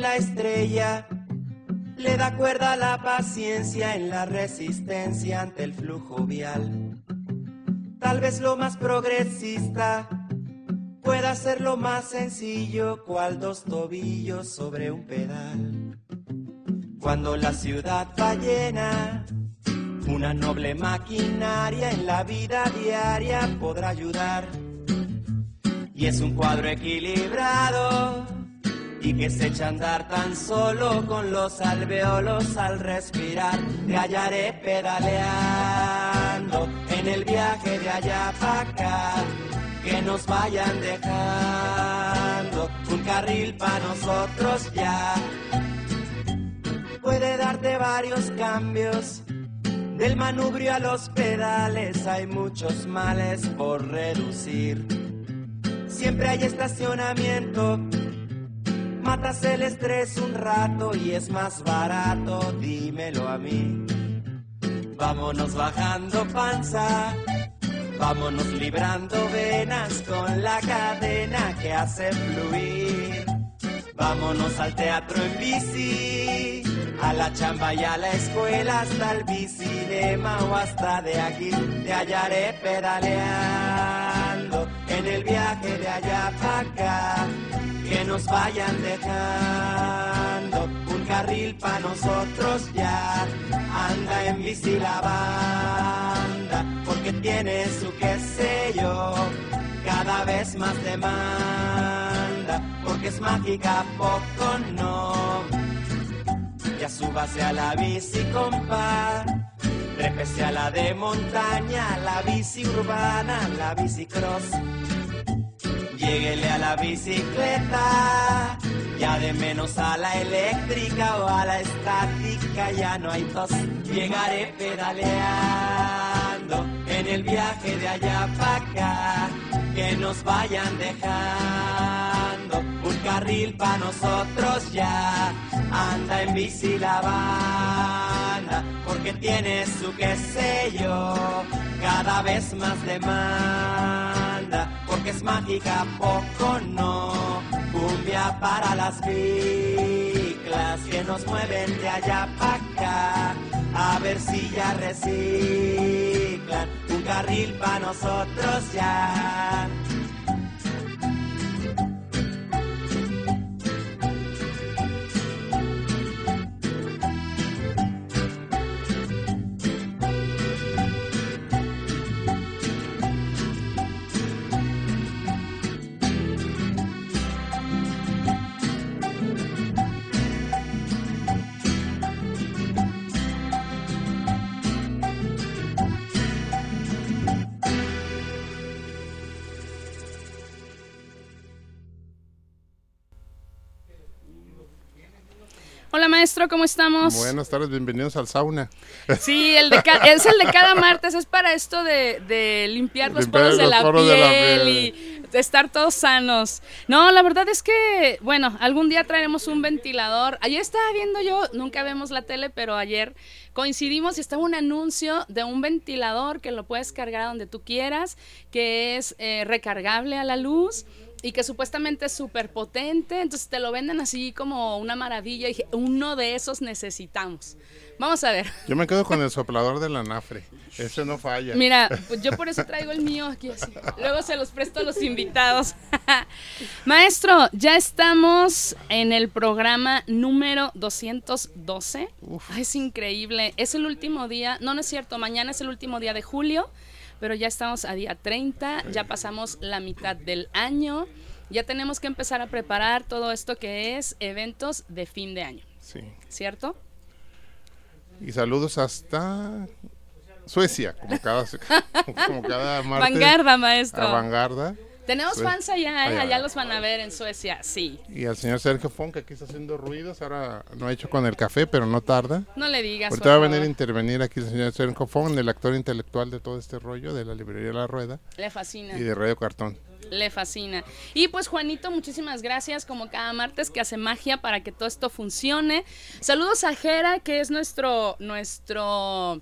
La estrella le da cuerda a la paciencia en la resistencia ante el flujo vial. Tal vez lo más progresista pueda ser lo más sencillo, cual dos tobillos sobre un pedal. Cuando la ciudad va llena, una noble maquinaria en la vida diaria podrá ayudar. Y es un cuadro equilibrado y que se echa a andar tan solo con los alveolos al respirar. Te hallaré pedaleando en el viaje de allá para acá. Que nos vayan dejando un carril para nosotros ya. Puede darte varios cambios. Del manubrio a los pedales hay muchos males por reducir. Siempre hay estacionamiento Matas el estrés un rato y es más barato, dímelo a mí. Vámonos bajando panza, vámonos librando venas con la cadena que hace fluir. Vámonos al teatro en bici, a la chamba y a la escuela, hasta el bicinema o hasta de aquí. Te hallaré pedaleando en el viaje de allá para acá que nos vayan dejando un carril para nosotros ya. Anda en bici la banda, porque tiene su qué sé yo, cada vez más demanda, porque es mágica, poco no. Ya súbase a la bici, compa. Trépese a la de montaña, la bici urbana, la bici cross Lléguele a la bicicleta, ya de menos a la eléctrica o a la estática, ya no hay tos. Llegaré pedaleando en el viaje de allá para acá, que nos vayan dejando un carril para nosotros ya. Anda en bici la banda, porque tiene su qué sé yo, cada vez más demanda porque es mágica, poco no. Cumbia para las biclas que nos mueven de allá para acá. A ver si ya reciclan un carril para nosotros ya. Hola maestro, ¿cómo estamos? Buenas tardes, bienvenidos al sauna. Sí, el de es el de cada martes, es para esto de, limpiar los poros, de, la piel y de estar todos sanos. No, la verdad es que, bueno, algún día traeremos un ventilador. Ayer estaba viendo yo, nunca vemos la tele, pero ayer coincidimos y estaba un anuncio de un ventilador que lo puedes cargar donde tú quieras, que es eh, recargable a la luz y que supuestamente es súper potente, entonces te lo venden así como una maravilla. Y dije, uno de esos necesitamos. Vamos a ver. Yo me quedo con el soplador de la nafre. Ese no falla. Mira, pues yo por eso traigo el mío aquí así. Luego se los presto a los invitados. Maestro, ya estamos en el programa número 212. es increíble. Es el último día, no, no es cierto, mañana es el último día de julio, pero ya estamos a día 30, ya pasamos la mitad del año. Ya tenemos que empezar a preparar todo esto que es eventos de fin de año. Sí. ¿Cierto? Y saludos hasta Suecia, como cada, como cada martes. Vanguarda, maestro. Vanguarda. Tenemos fans allá, ¿eh? allá los van a ver en Suecia, sí. Y al señor Sergio Fon, que aquí está haciendo ruidos, ahora no ha hecho con el café, pero no tarda. No le digas. Ahorita va a venir a intervenir aquí el señor Sergio Fon, el actor intelectual de todo este rollo, de la librería La Rueda. Le fascina. Y de Radio Cartón. Le fascina. Y pues Juanito, muchísimas gracias como cada martes que hace magia para que todo esto funcione. Saludos a Jera, que es nuestro, nuestro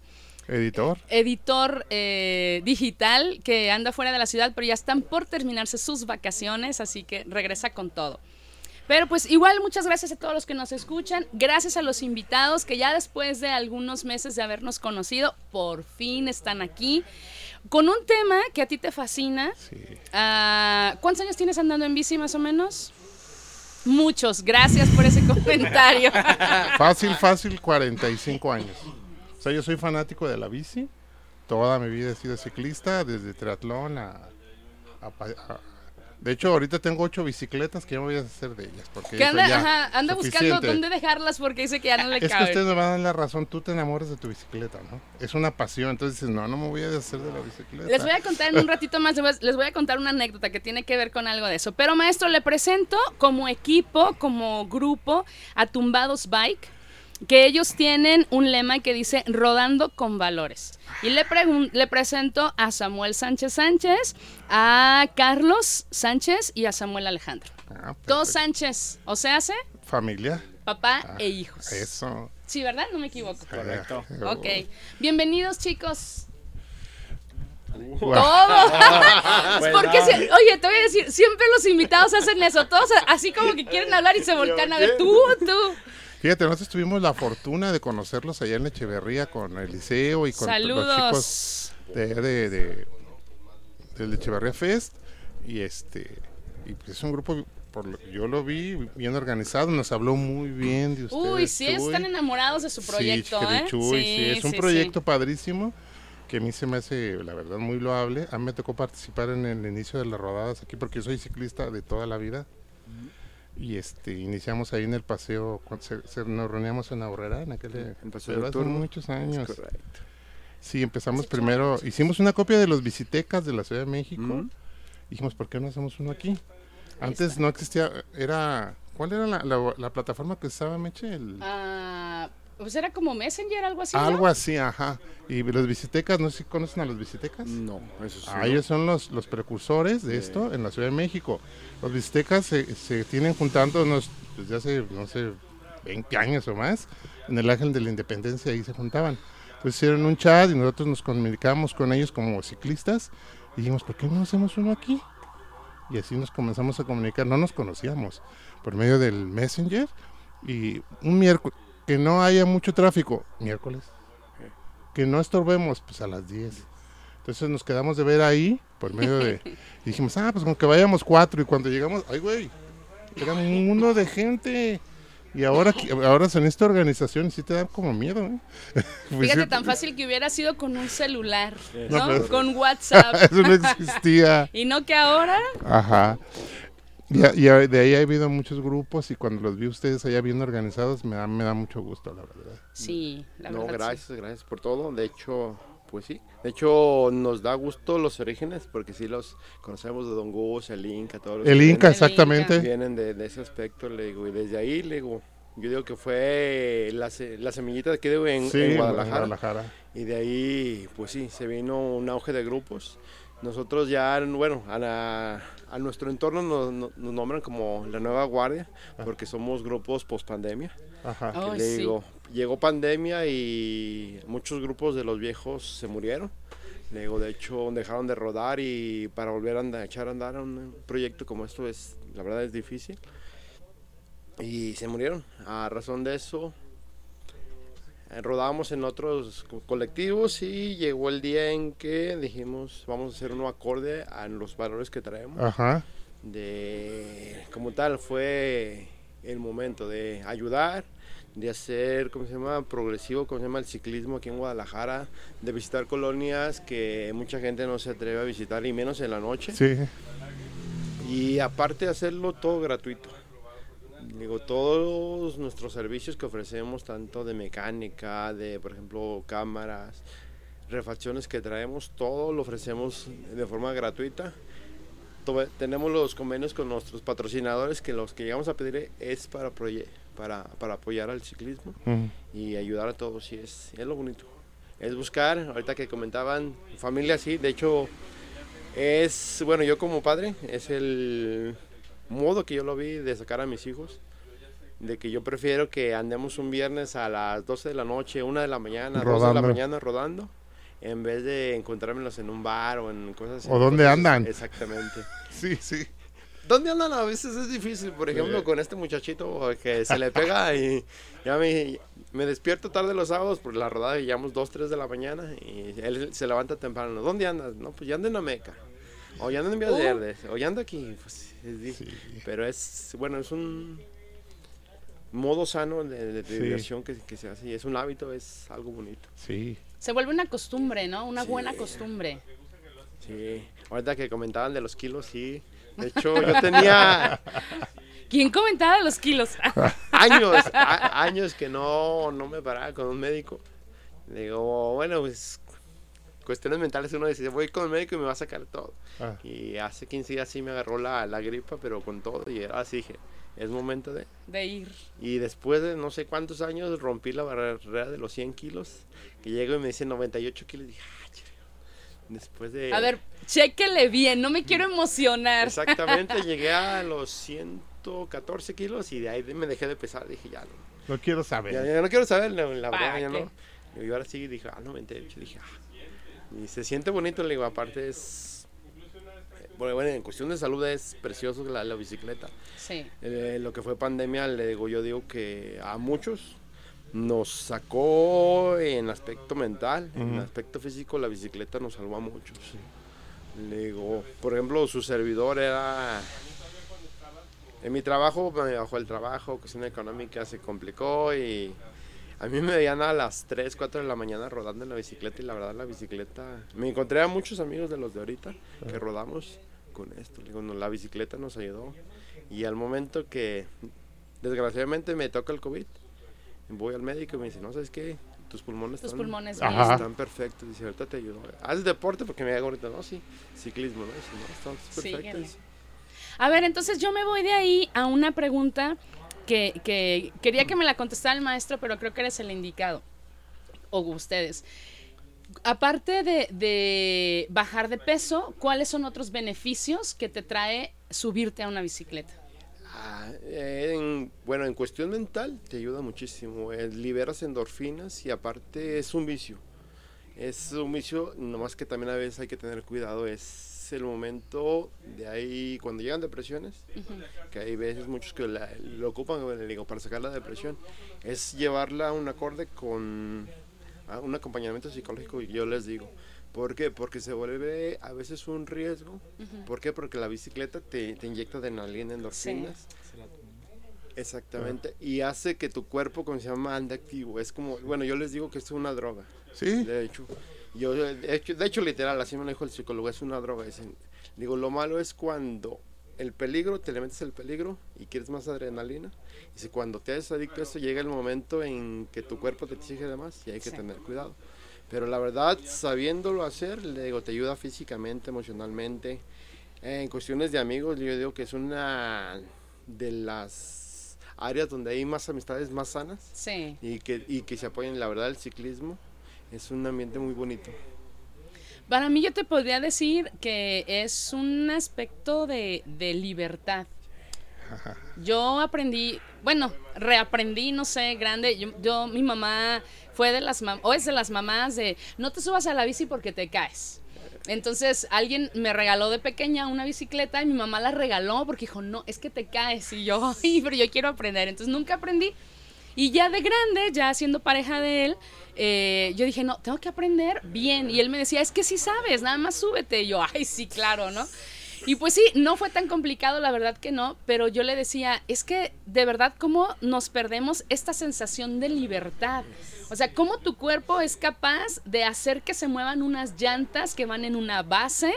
editor, editor eh, digital que anda fuera de la ciudad, pero ya están por terminarse sus vacaciones, así que regresa con todo. Pero pues igual muchas gracias a todos los que nos escuchan, gracias a los invitados que ya después de algunos meses de habernos conocido, por fin están aquí con un tema que a ti te fascina. Sí. Ah, ¿Cuántos años tienes andando en bici más o menos? Muchos, gracias por ese comentario. fácil, fácil, 45 años. Sea, yo soy fanático de la bici. Toda mi vida he sido ciclista, desde triatlón a de hecho, ahorita tengo ocho bicicletas que ya me voy a hacer de ellas. Porque anda, anda buscando dónde dejarlas porque dice que ya no le Es que ustedes me van a dar la razón, tú te enamoras de tu bicicleta, ¿no? Es una pasión, entonces dices, no, no me voy a deshacer de la bicicleta. Les voy a contar en un ratito más, les voy a contar una anécdota que tiene que ver con algo de eso. Pero maestro, le presento como equipo, como grupo, a Tumbados Bike que ellos tienen un lema que dice rodando con valores. Y le, le presento a Samuel Sánchez Sánchez, a Carlos Sánchez y a Samuel Alejandro. Ah, Todos Sánchez, o sea, hace familia, papá ah, e hijos. Eso. Sí, ¿verdad? No me equivoco. Correcto. Ok. Bienvenidos, chicos. Todos. Porque, oye, te voy a decir, siempre los invitados hacen eso. Todos así como que quieren hablar y se voltean a ver. Tú, tú. Fíjate, nosotros tuvimos la fortuna de conocerlos allá en Echeverría con Eliseo y con los chicos de, de, del Echeverría Fest. Y este y pues es un grupo, por yo lo vi bien organizado, nos habló muy bien de ustedes. Uy, sí, están enamorados de su proyecto, sí, ¿eh? sí, es un proyecto padrísimo que a mí se me hace, la verdad, muy loable. A mí me tocó participar en el inicio de las rodadas aquí porque yo soy ciclista de toda la vida y este iniciamos ahí en el paseo se, nos reuníamos en Aurrera en aquel paseo hace muchos años. sí empezamos primero hicimos una copia de los visitecas de la Ciudad de México. Dijimos por qué no hacemos uno aquí antes no existía era cuál era la, la, plataforma que estaba Meche el... Ah, pues era como Messenger, algo así. Algo así, ajá. Y los visitecas, no sé si conocen a los visitecas. No, eso sí. Ah, ellos son los, los precursores de esto en la Ciudad de México. Los visitecas se, se tienen juntándonos desde hace, no sé, 20 años o más. En el Ángel de la Independencia ahí se juntaban. Entonces hicieron un chat y nosotros nos comunicábamos con ellos como ciclistas. Y dijimos, ¿por qué no hacemos uno aquí? Y así nos comenzamos a comunicar. No nos conocíamos por medio del Messenger. Y un miércoles, que no haya mucho tráfico, miércoles. Que no estorbemos, pues a las 10. Entonces nos quedamos de ver ahí, por medio de... Y dijimos, ah, pues como que vayamos cuatro. Y cuando llegamos, ay, güey, era un mundo de gente. Y ahora, ahora en esta organización sí te da como miedo. ¿eh? Pues Fíjate, tan fácil que hubiera sido con un celular, ¿no? con WhatsApp. Eso no existía. y no que ahora. Ajá. Y, de ahí ha habido muchos grupos y cuando los vi ustedes allá bien organizados me da, me da mucho gusto, la verdad. Sí, la verdad. No, gracias, gracias por todo. De hecho, pues sí. De hecho, nos da gusto los orígenes porque sí los conocemos de Don Gus, el Inca, todos los El Inca, exactamente. Vienen de, ese aspecto, le digo, y desde ahí, le digo, yo digo que fue la, la semillita de aquí en, en Guadalajara. Guadalajara. Y de ahí, pues sí, se vino un auge de grupos. Nosotros ya, bueno, a la a nuestro entorno nos, nombran como la nueva guardia, ah. porque somos grupos post pandemia. le digo, llegó pandemia y muchos grupos de los viejos se murieron. Luego, de hecho, dejaron de rodar y para volver a echar a andar un proyecto como esto es, la verdad, es difícil. Y se murieron. A razón de eso, rodábamos en otros colectivos y llegó el día en que dijimos, vamos a hacer uno acorde a los valores que traemos. Ajá. De, como tal, fue el momento de ayudar, de hacer, ¿cómo se llama?, progresivo, como se llama el ciclismo aquí en Guadalajara, de visitar colonias que mucha gente no se atreve a visitar, y menos en la noche. Sí. Y aparte de hacerlo todo gratuito. Digo, todos nuestros servicios que ofrecemos, tanto de mecánica, de, por ejemplo, cámaras, refacciones que traemos, todo lo ofrecemos de forma gratuita. Tenemos los convenios con nuestros patrocinadores que los que llegamos a pedir es para para, para apoyar al ciclismo y ayudar a todos. Y es, es lo bonito. Es buscar, ahorita que comentaban, familia, sí, de hecho, es, bueno, yo como padre, es el modo que yo lo vi de sacar a mis hijos. De que yo prefiero que andemos un viernes a las 12 de la noche, 1 de la mañana, rodando. 2 de la mañana rodando, en vez de encontrármelos en un bar o en cosas así. ¿O dónde andan? Exactamente. sí, sí. ¿Dónde andan? A veces es difícil, por ejemplo, con este muchachito que se le pega y ya me, me despierto tarde los sábados por la rodada y llamamos 2, 3 de la mañana y él se levanta temprano. ¿Dónde andas? No, pues ya ando en Ameca. O ya ando en Vías oh. Verdes. O ya ando aquí. Pues, es Pero es, bueno, es un modo sano de, diversión que, que, se hace y es un hábito, es algo bonito. Sí. Se vuelve una costumbre, ¿no? Una buena costumbre. Sí. Ahorita que comentaban de los kilos, sí de hecho, yo tenía... ¿Quién comentaba los kilos? años, años que no, no me paraba con un médico. digo, bueno, pues cuestiones mentales uno dice, voy con el médico y me va a sacar todo. Ah. Y hace 15 días sí me agarró la, la gripa, pero con todo. Y así dije, es momento de... De ir. Y después de no sé cuántos años rompí la barrera de los 100 kilos, que llego y me dice 98 kilos. Y dije, Después de... A ver, chéquele bien, no me quiero emocionar. Exactamente, llegué a los 114 kilos y de ahí me dejé de pesar. Dije, ya no. No quiero saber. Ya, no quiero saber, la, verdad, ya no. Y ahora sí dije, ah, 98. Dije, ah. Y se siente bonito, le digo, aparte es. Bueno, en cuestión de salud es precioso la, la bicicleta. Sí. Eh, lo que fue pandemia, le digo, yo digo que a muchos nos sacó en aspecto mental, en aspecto físico la bicicleta nos salvó a muchos. Le digo, por ejemplo, su servidor era... En mi trabajo, bajo el trabajo, cuestión económica se complicó y a mí me veían a las 3, 4 de la mañana rodando en la bicicleta y la verdad la bicicleta... Me encontré a muchos amigos de los de ahorita que rodamos con esto. digo, la bicicleta nos ayudó y al momento que desgraciadamente me toca el COVID, voy al médico y me dice, no, ¿sabes qué? Tus pulmones, están, pulmones están perfectos. Dice, ahorita te ayudo. Haz deporte porque me hago ahorita, no, sí, ciclismo, ¿no? Dice, no, están perfectos. A ver, entonces yo me voy de ahí a una pregunta que, que quería que me la contestara el maestro, pero creo que eres el indicado. O ustedes. Aparte de, de bajar de peso, ¿cuáles son otros beneficios que te trae subirte a una bicicleta? Ah, en, bueno, en cuestión mental te ayuda muchísimo. Eh, liberas endorfinas y aparte es un vicio. Es un vicio, nomás que también a veces hay que tener cuidado. Es el momento de ahí, cuando llegan depresiones, que hay veces muchos que lo ocupan digo, para sacar la depresión, es llevarla a un acorde con un acompañamiento psicológico. Y yo les digo, ¿Por qué? Porque se vuelve a veces un riesgo. ¿Por qué? Porque la bicicleta te, te inyecta adrenalina, endorfinas. Sí. Exactamente. Y hace que tu cuerpo, como se llama, ande activo. Es como, bueno, yo les digo que es una droga. Sí. De hecho, yo, de hecho, de hecho literal, así me lo dijo el psicólogo, es una droga. digo, lo malo es cuando el peligro, te le metes el peligro y quieres más adrenalina. Y si cuando te haces adicto a eso, llega el momento en que tu cuerpo te exige de más y hay que tener cuidado. Pero la verdad, sabiéndolo hacer, le digo, te ayuda físicamente, emocionalmente. en cuestiones de amigos, yo digo que es una de las áreas donde hay más amistades más sanas. Sí. Y que, y que se apoyen, la verdad, el ciclismo. Es un ambiente muy bonito. Para mí yo te podría decir que es un aspecto de, de libertad. Yo aprendí, bueno, reaprendí, no sé, grande. Yo, mi mamá fue de las o es de las mamás de no te subas a la bici porque te caes. Entonces alguien me regaló de pequeña una bicicleta y mi mamá la regaló porque dijo, no, es que te caes. Y yo, ay, pero yo quiero aprender. Entonces nunca aprendí. Y ya de grande, ya siendo pareja de él, eh, yo dije, no, tengo que aprender bien. Y él me decía, es que sí sabes, nada más súbete. Y yo, ay, sí, claro, ¿no? Y pues sí, no fue tan complicado, la verdad que no, pero yo le decía, es que de verdad, ¿cómo nos perdemos esta sensación de libertad? O sea, ¿cómo tu cuerpo es capaz de hacer que se muevan unas llantas que van en una base?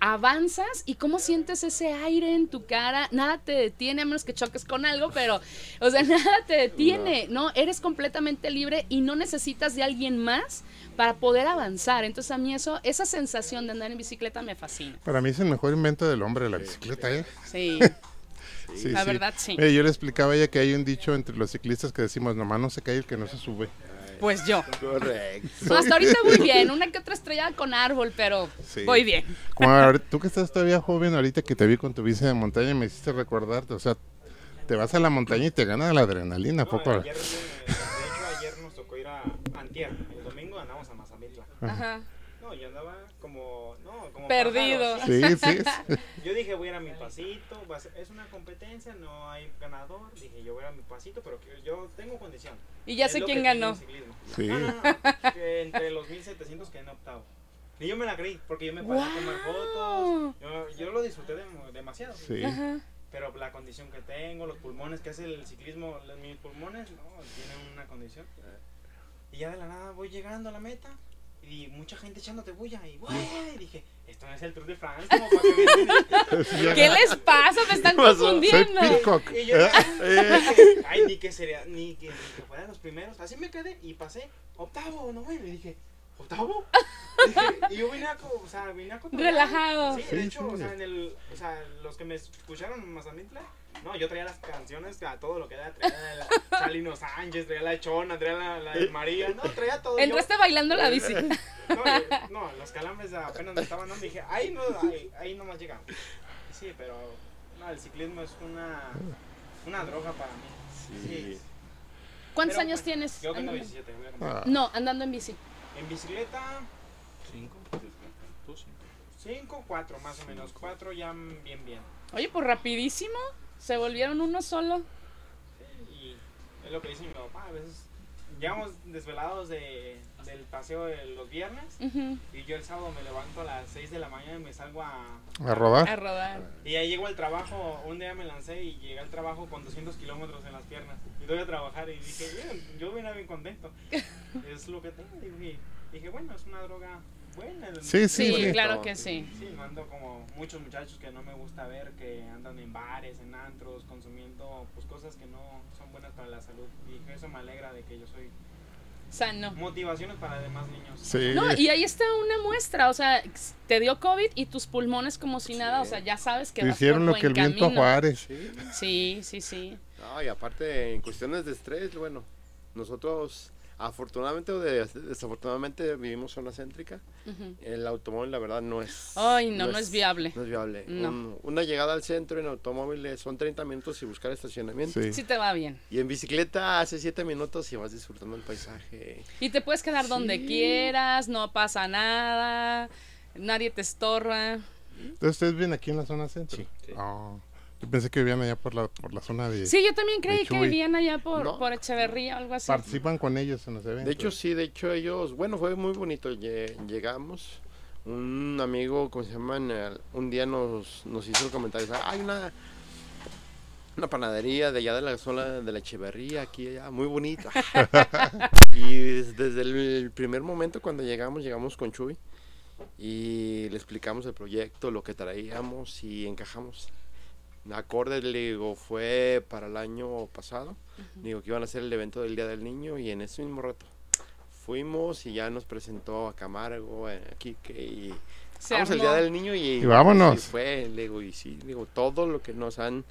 avanzas y cómo sientes ese aire en tu cara, nada te detiene a menos que choques con algo, pero, o sea, nada te detiene, ¿no? Eres completamente libre y no necesitas de alguien más para poder avanzar. Entonces a mí eso, esa sensación de andar en bicicleta me fascina. Para mí es el mejor invento del hombre, la bicicleta, ¿eh? Sí. sí la verdad, sí. yo le explicaba a ella que hay un dicho entre los ciclistas que decimos, nomás no se cae el que no se sube. Pues yo. Correcto. hasta ahorita muy bien, una que otra estrella con árbol, pero voy bien. tú que estás todavía joven, ahorita que te vi con tu bici de montaña, me hiciste recordarte, o sea, te vas a la montaña y te gana la adrenalina, poco. Ayer, de, hecho, ayer nos tocó ir a Antier, el domingo andamos a Mazamitla. Ajá. No, yo andaba como, no, como perdido. Sí, sí. yo dije, voy a ir a mi pasito, es una competencia, no hay ganador. Dije, yo voy a ir a mi pasito, pero yo tengo condición. Y ya sé quién ganó. Sí. No, no, que entre los 1700 que han optado. Y yo me la creí, porque yo me paré a tomar fotos. Yo, yo lo disfruté demasiado. Sí. Pero la condición que tengo, los pulmones, que es el ciclismo, mis pulmones, no, tienen una condición. Y ya de la nada voy llegando a la meta y mucha gente echándote bulla y, y dije, esto no es el Tour de France, como para que ¿Qué les pasa? Me están confundiendo. Y yo, eh. ay, ni que sería, ni que, ni que fueran los primeros. Así me quedé y pasé octavo, no, güey, y dije, ¿octavo? y yo vine a, o sea, vine a Relajado. Sí, de hecho, o sea, en el, o sea, los que me escucharon en Mazamitla, no, yo traía las canciones a todo lo que era. Traía la Chalino Sánchez, traía la Chona, traía la, la de María. No, traía todo. Entraste bailando la bici. No, no, los calambres apenas me estaban dando. Dije, ahí no, ahí, ahí más llegamos. Sí, pero no, el ciclismo es una, una droga para mí. Sí. ¿Cuántos años tienes? Yo tengo 17. No, andando en bici. En bicicleta. Cinco. Cinco, cuatro más o menos. Cuatro ya bien, bien. Oye, pues rapidísimo. Se volvieron uno solo. Sí, y es lo que dice mi papá. A veces llegamos desvelados de, del paseo de los viernes y yo el sábado me levanto a las 6 de la mañana y me salgo a, a rodar. A rodar. Y ahí llego al trabajo, un día me lancé y llegué al trabajo con 200 kilómetros en las piernas. Y doy a trabajar y dije, bien, yo vine bien contento. es lo que tengo. Y dije, bueno, es una droga Sí, sí, sí, claro que sí. Sí, no ando como muchos muchachos que no me gusta ver que andan en bares, en antros, consumiendo pues cosas que no son buenas para la salud. Y eso me alegra de que yo soy sano. Motivaciones para demás niños. Sí. No, y ahí está una muestra, o sea, te dio COVID y tus pulmones como si nada, o sea, ya sabes que Hicieron lo que el viento Juárez. Sí, sí, sí. No, y aparte en cuestiones de estrés, bueno, nosotros Afortunadamente o desafortunadamente vivimos zona céntrica. El automóvil, la verdad, no es. Ay, no, no, es, viable. No es viable. una llegada al centro en automóvil son 30 minutos y buscar estacionamiento. Sí. te va bien. Y en bicicleta hace 7 minutos y vas disfrutando el paisaje. Y te puedes quedar donde quieras, no pasa nada, nadie te estorba. Entonces, ¿ustedes viven aquí en la zona centro? Sí. Ah. Yo pensé que vivían allá por la, por la zona de. Sí, yo también creí que vivían allá por, por Echeverría o algo así. Participan con ellos en los eventos. De hecho, sí, de hecho, ellos. Bueno, fue muy bonito. Llegamos. Un amigo, ¿cómo se llama? Un día nos, nos hizo el comentario: hay una. Una panadería de allá de la zona de la Echeverría, aquí allá, muy bonita. y desde el primer momento cuando llegamos, llegamos con Chuy y le explicamos el proyecto, lo que traíamos y encajamos acorde, le digo, fue para el año pasado. Digo que iban a hacer el evento del Día del Niño y en ese mismo rato fuimos y ya nos presentó a Camargo, a Kike y vamos el Día del Niño y, vámonos. fue, le digo, y sí, digo, todo lo que nos han,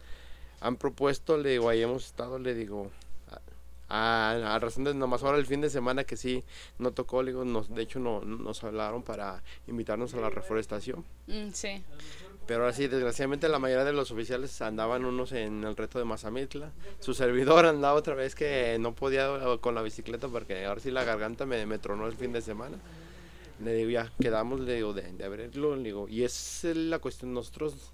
han propuesto, le digo, ahí hemos estado, le digo, a, razón de nomás ahora el fin de semana que sí no tocó, le digo, nos, de hecho no, nos hablaron para invitarnos a la reforestación. Mm, sí. Pero así, desgraciadamente, la mayoría de los oficiales andaban unos en el reto de Mazamitla. Su servidor andaba otra vez que no podía con la bicicleta porque ahora sí la garganta me, me tronó el fin de semana. Le digo, ya, quedamos, le digo, de, de abrirlo, digo, y es la cuestión, nosotros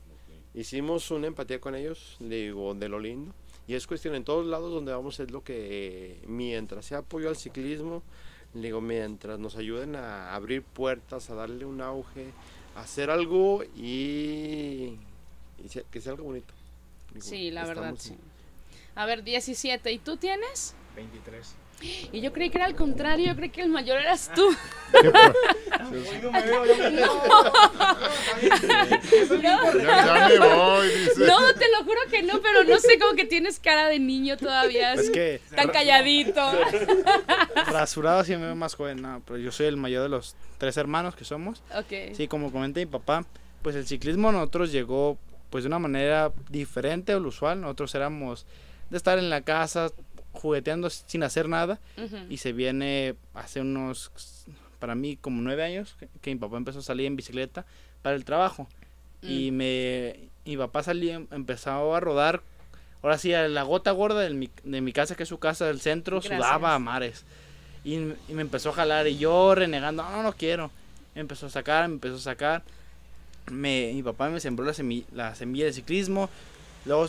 hicimos una empatía con ellos, le digo, de lo lindo. Y es cuestión, en todos lados donde vamos es lo que, mientras sea apoyo al ciclismo, le digo, mientras nos ayuden a abrir puertas, a darle un auge, hacer algo y, que sea algo bonito. sí, la verdad, sí. A ver, 17. ¿Y tú tienes? 23. Y yo creí que era al contrario, yo creí que el mayor eras tú. No, te lo juro que no, pero no sé, cómo que tienes cara de niño todavía. Es que. Tan calladito. Rasurado sí me veo más joven, no, pero yo soy el mayor de los tres hermanos que somos. Ok. Sí, como comenté mi papá, pues el ciclismo a nosotros llegó pues de una manera diferente a lo usual. Nosotros éramos de estar en la casa jugueteando sin hacer nada y se viene hace unos, para mí como nueve años, que, mi papá empezó a salir en bicicleta para el trabajo. Y mm. me, mi papá salía, empezó a rodar, ahora sí, a la gota gorda de mi, de mi casa, que es su casa del centro, sudaba a mares. Y, me empezó a jalar y yo renegando, no, no quiero. Me empezó a sacar, me empezó a sacar. Me, mi papá me sembró la semilla, la semilla de ciclismo, Luego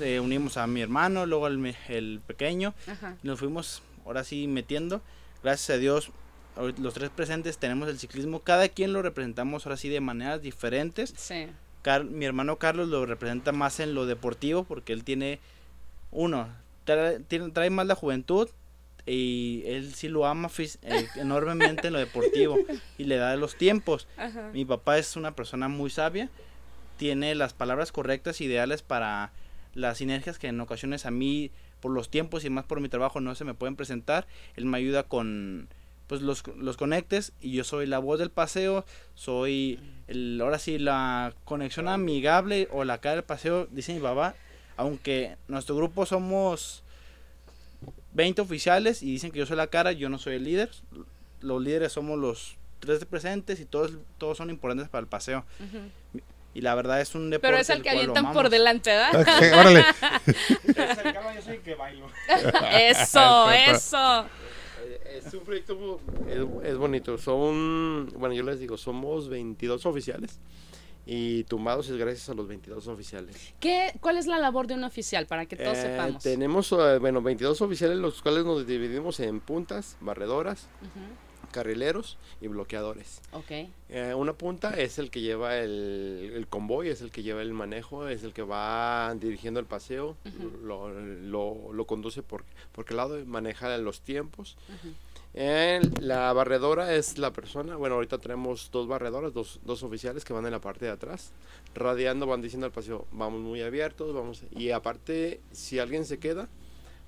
eh, unimos a mi hermano, luego el, el pequeño. Nos fuimos ahora sí metiendo. Gracias a Dios, los tres presentes tenemos el ciclismo. Cada quien lo representamos ahora sí de maneras diferentes. Sí. mi hermano Carlos lo representa más en lo deportivo porque él tiene, uno, trae, trae más la juventud y él sí lo ama eh, enormemente en lo deportivo y le da los tiempos. Mi papá es una persona muy sabia tiene las palabras correctas, ideales para las sinergias que en ocasiones a mí, por los tiempos y más por mi trabajo, no se me pueden presentar. Él me ayuda con pues los, los conectes y yo soy la voz del paseo, soy el, ahora sí la conexión amigable o la cara del paseo, dice mi papá, aunque nuestro grupo somos 20 oficiales y dicen que yo soy la cara, yo no soy el líder, los líderes somos los tres presentes y todos, todos son importantes para el paseo. Y la verdad es un deporte. Pero es el que avientan por delante, ¿verdad? órale. eso, eso. Es un proyecto, es, bonito. Son, bueno, yo les digo, somos 22 oficiales. Y tumbados es gracias a los 22 oficiales. ¿Qué, ¿Cuál es la labor de un oficial para que todos eh, sepamos? Tenemos, eh, bueno, 22 oficiales, los cuales nos dividimos en puntas, barredoras, carrileros y bloqueadores. Okay. Eh, una punta es el que lleva el, el, convoy, es el que lleva el manejo, es el que va dirigiendo el paseo, lo, lo, lo, conduce por, por qué lado, maneja los tiempos. la barredora es la persona, bueno, ahorita tenemos dos barredoras, dos, dos oficiales que van en la parte de atrás, radiando, van diciendo al paseo, vamos muy abiertos, vamos, y aparte, si alguien se queda,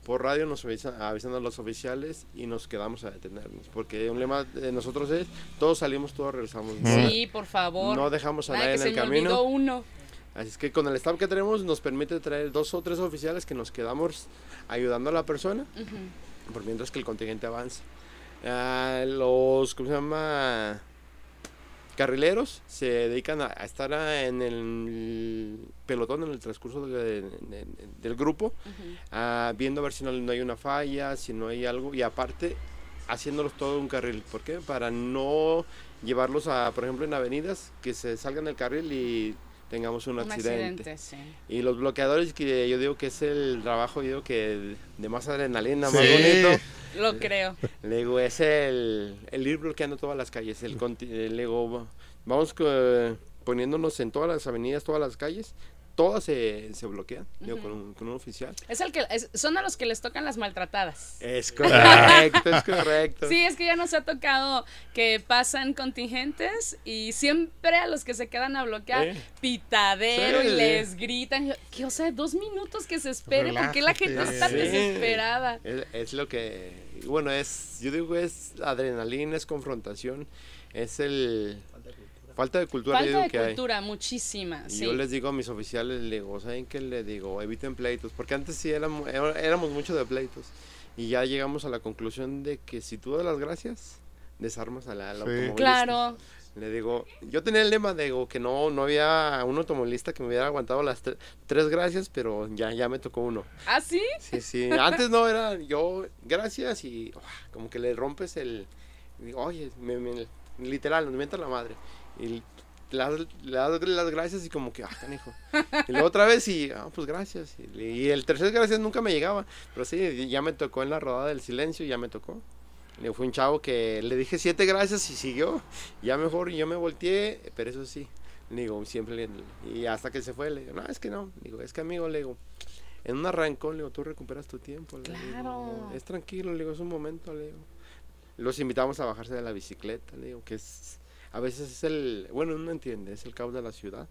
por radio nos avisan, avisando a los oficiales y nos quedamos a detenernos. Porque un lema de nosotros es, todos salimos, todos regresamos. Sí, por favor. No dejamos a nadie en el camino. uno. Así es que con el staff que tenemos nos permite traer dos o tres oficiales que nos quedamos ayudando a la persona, por mientras que el contingente avanza. Ah, los, ¿cómo se llama? Carrileros se dedican a, estar en el pelotón en el transcurso del grupo, viendo a ver si no, hay una falla, si no hay algo, y aparte haciéndolos todo un carril. ¿Por qué? Para no llevarlos a, por ejemplo, en avenidas, que se salgan del carril y tengamos un, accidente. Y los bloqueadores, que yo digo que es el trabajo, yo digo que de más adrenalina, más bonito. Lo creo. Luego es el, el ir bloqueando todas las calles. El, luego vamos poniéndonos en todas las avenidas, todas las calles, todas se, se bloquean con, un, con, un, oficial. Es el que son a los que les tocan las maltratadas. Es correcto, es correcto. Sí, es que ya nos ha tocado que pasan contingentes y siempre a los que se quedan a bloquear, pitadero y les gritan. Que, o sea, dos minutos que se espere, porque la gente está desesperada? Es, es, lo que, bueno, es, yo digo, es adrenalina, es confrontación, es el Falta de cultura. Falta de cultura, muchísima. Y yo les digo a mis oficiales, le digo, ¿saben qué le digo? Eviten pleitos, porque antes sí éramos, éramos mucho de pleitos. Y ya llegamos a la conclusión de que si tú das las gracias, desarmas a la, Claro. Le digo, yo tenía el lema, digo, que no, no había un automovilista que me hubiera aguantado las tres gracias, pero ya, ya me tocó uno. ¿Ah, sí? Sí, sí. Antes no era yo, gracias, y como que le rompes el. Digo, oye, me, literal, me inventa la madre. Y le das, las gracias y como que, ah, canijo. Y luego otra vez y, ah, pues gracias. Y, el tercer gracias nunca me llegaba. Pero sí, ya me tocó en la rodada del silencio, ya me tocó. Le fue un chavo que le dije siete gracias y siguió. Ya mejor yo me volteé, pero eso sí. Le digo, siempre le, y hasta que se fue, le digo, no, es que no. digo, es que amigo, le digo, en un arrancón, le digo, tú recuperas tu tiempo. claro. es tranquilo, le digo, es un momento, le digo. Los invitamos a bajarse de la bicicleta, le digo, que es, a veces es el, bueno, no entiende, es el caos de la ciudad.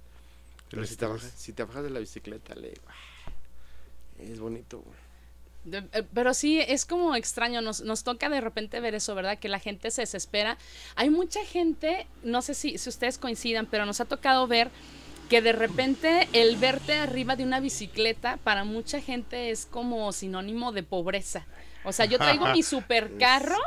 Pero si te, bajas, si te bajas de la bicicleta, le digo, ah, es bonito. Eh, pero sí, es como extraño, nos, nos toca de repente ver eso, ¿verdad? Que la gente se desespera. Hay mucha gente, no sé si, si ustedes coincidan, pero nos ha tocado ver que de repente el verte arriba de una bicicleta para mucha gente es como sinónimo de pobreza. O sea, yo traigo mi supercarro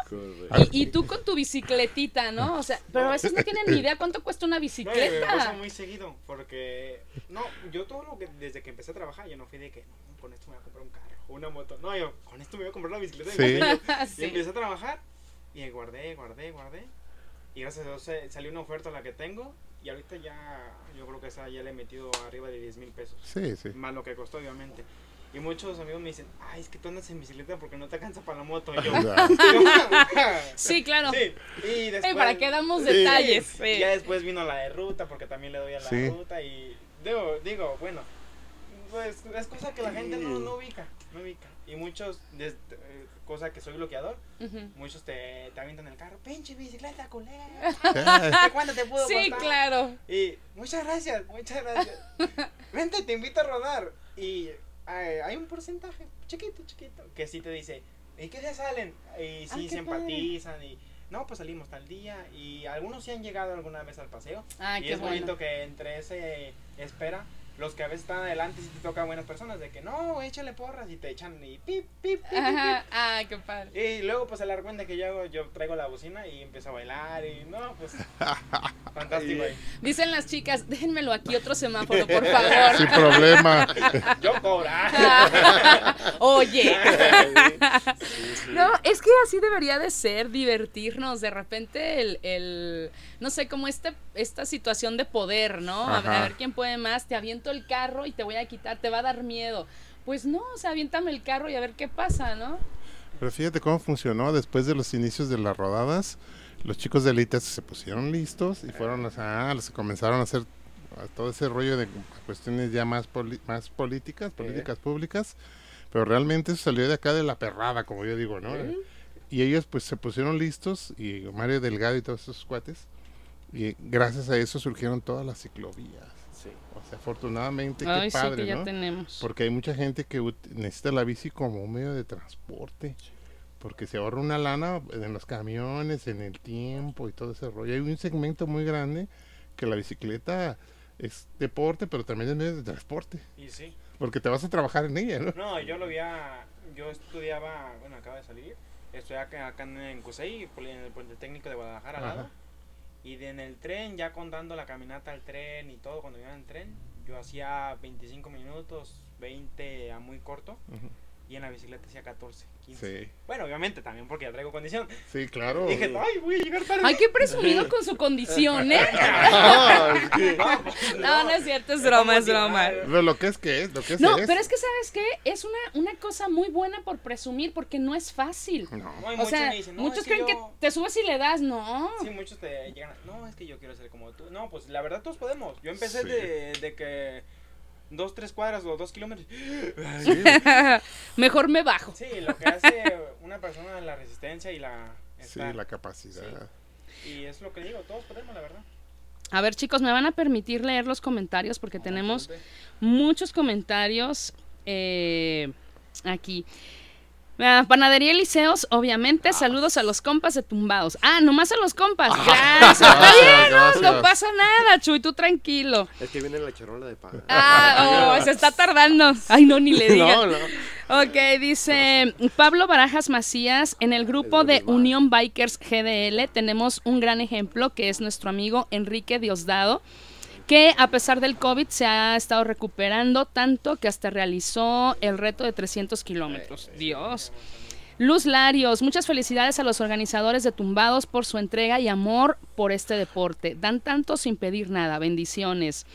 y, y, tú con tu bicicletita, ¿no? O sea, pero a veces no tienen ni idea cuánto cuesta una bicicleta. No, me pasa muy seguido, porque, no, yo todo lo que, desde que empecé a trabajar, yo no fui de que, no, con esto me voy a comprar un carro o una moto. No, yo, con esto me voy a comprar una bicicleta. Y empecé a trabajar y guardé, guardé, guardé. Y gracias a Dios salió una oferta la que tengo y ahorita ya, yo creo que esa ya le he metido arriba de 10 mil pesos. Sí, sí. Más lo que costó, obviamente. Y muchos amigos me dicen, ay, es que tú andas en bicicleta porque no te alcanza para la moto. Y yo, sí, claro. Sí. Y después, ¿Para qué damos detalles? Ya después vino la de ruta porque también le doy a la ruta y digo, digo, bueno, pues es cosa que la gente no, no ubica, no ubica. Y muchos, de, eh, cosa que soy bloqueador, muchos te, te avientan el carro, pinche bicicleta, culera. ¿Cuándo te puedo Sí, claro. Y muchas gracias, muchas gracias. Vente, te invito a rodar. Y hay, un porcentaje chiquito, chiquito, que sí te dice, ¿y qué día salen? Y sí se empatizan y... No, pues salimos tal día y algunos sí han llegado alguna vez al paseo. Ah, y es bonito que entre ese espera los que a veces están adelante si te tocan buenas personas de que no, échale porras y te echan y pip, pip, pip, Ah, qué padre. Y luego pues el argumento que yo hago, yo traigo la bocina y empiezo a bailar y no, pues fantástico ahí. Dicen las chicas, déjenmelo aquí otro semáforo, por favor. Sin problema. yo cobra. Oye. No, es que así debería de ser, divertirnos. De repente el, el no sé, como este, esta situación de poder, ¿no? A, ver quién puede más, te aviento el carro y te voy a quitar, te va a dar miedo. Pues no, o sea, aviéntame el carro y a ver qué pasa, ¿no? Pero fíjate cómo funcionó después de los inicios de las rodadas. Los chicos de élite se pusieron listos y fueron, a se comenzaron a hacer todo ese rollo de cuestiones ya más, más políticas, políticas públicas. Pero realmente eso salió de acá de la perrada, como yo digo, ¿no? Y ellos pues se pusieron listos y Mario Delgado y todos esos cuates y gracias a eso surgieron todas las ciclovías. Afortunadamente, qué padre, que ya tenemos. Porque hay mucha gente que necesita la bici como un medio de transporte. Porque se ahorra una lana en los camiones, en el tiempo y todo ese rollo. Hay un segmento muy grande que la bicicleta es deporte, pero también es medio de transporte. Y sí. Porque te vas a trabajar en ella, ¿no? No, yo lo había, yo estudiaba, bueno, acaba de salir, estoy acá, acá en Cusey, en el Politécnico de Guadalajara al lado y en el tren, ya contando la caminata al tren y todo, cuando iba en el tren, yo hacía 25 minutos, 20 a muy corto. Y en la bicicleta hacía 14, 15. Sí. Bueno, obviamente también porque ya traigo condición. Sí, claro. dije, ay, voy a llegar tarde. Ay, qué presumido con su condición, ¿eh? no, no, es cierto, es broma, es broma. Pero lo que es que es, lo que es No, pero es que, ¿sabes qué? Es una, una cosa muy buena por presumir porque no es fácil. No. o sea, muchos creen que, te subes y le das, no. Sí, muchos te llegan, no, es que yo quiero ser como tú. No, pues la verdad todos podemos. Yo empecé de, de que dos, tres cuadras o dos kilómetros. Mejor me bajo. Sí, lo que hace una persona la resistencia y la... Sí, la capacidad. Y es lo que digo, todos podemos, la verdad. A ver, chicos, me van a permitir leer los comentarios porque tenemos muchos comentarios eh, aquí. Panadería Liceos, obviamente. Ah. Saludos a los compas de Tumbados. Ah, nomás a los compas. Ah. Gracias. Está bien, no, pasa nada, Chuy, tú tranquilo. Es que viene la charola de pan. Ah, oh, se está tardando. Ay, no, ni le digas. No, no. ok, dice Pablo Barajas Macías, en el grupo de Unión Bikers GDL tenemos un gran ejemplo que es nuestro amigo Enrique Diosdado que a pesar del COVID se ha estado recuperando tanto que hasta realizó el reto de 300 kilómetros. Dios. Luz Larios, muchas felicidades a los organizadores de Tumbados por su entrega y amor por este deporte. Dan tanto sin pedir nada. Bendiciones.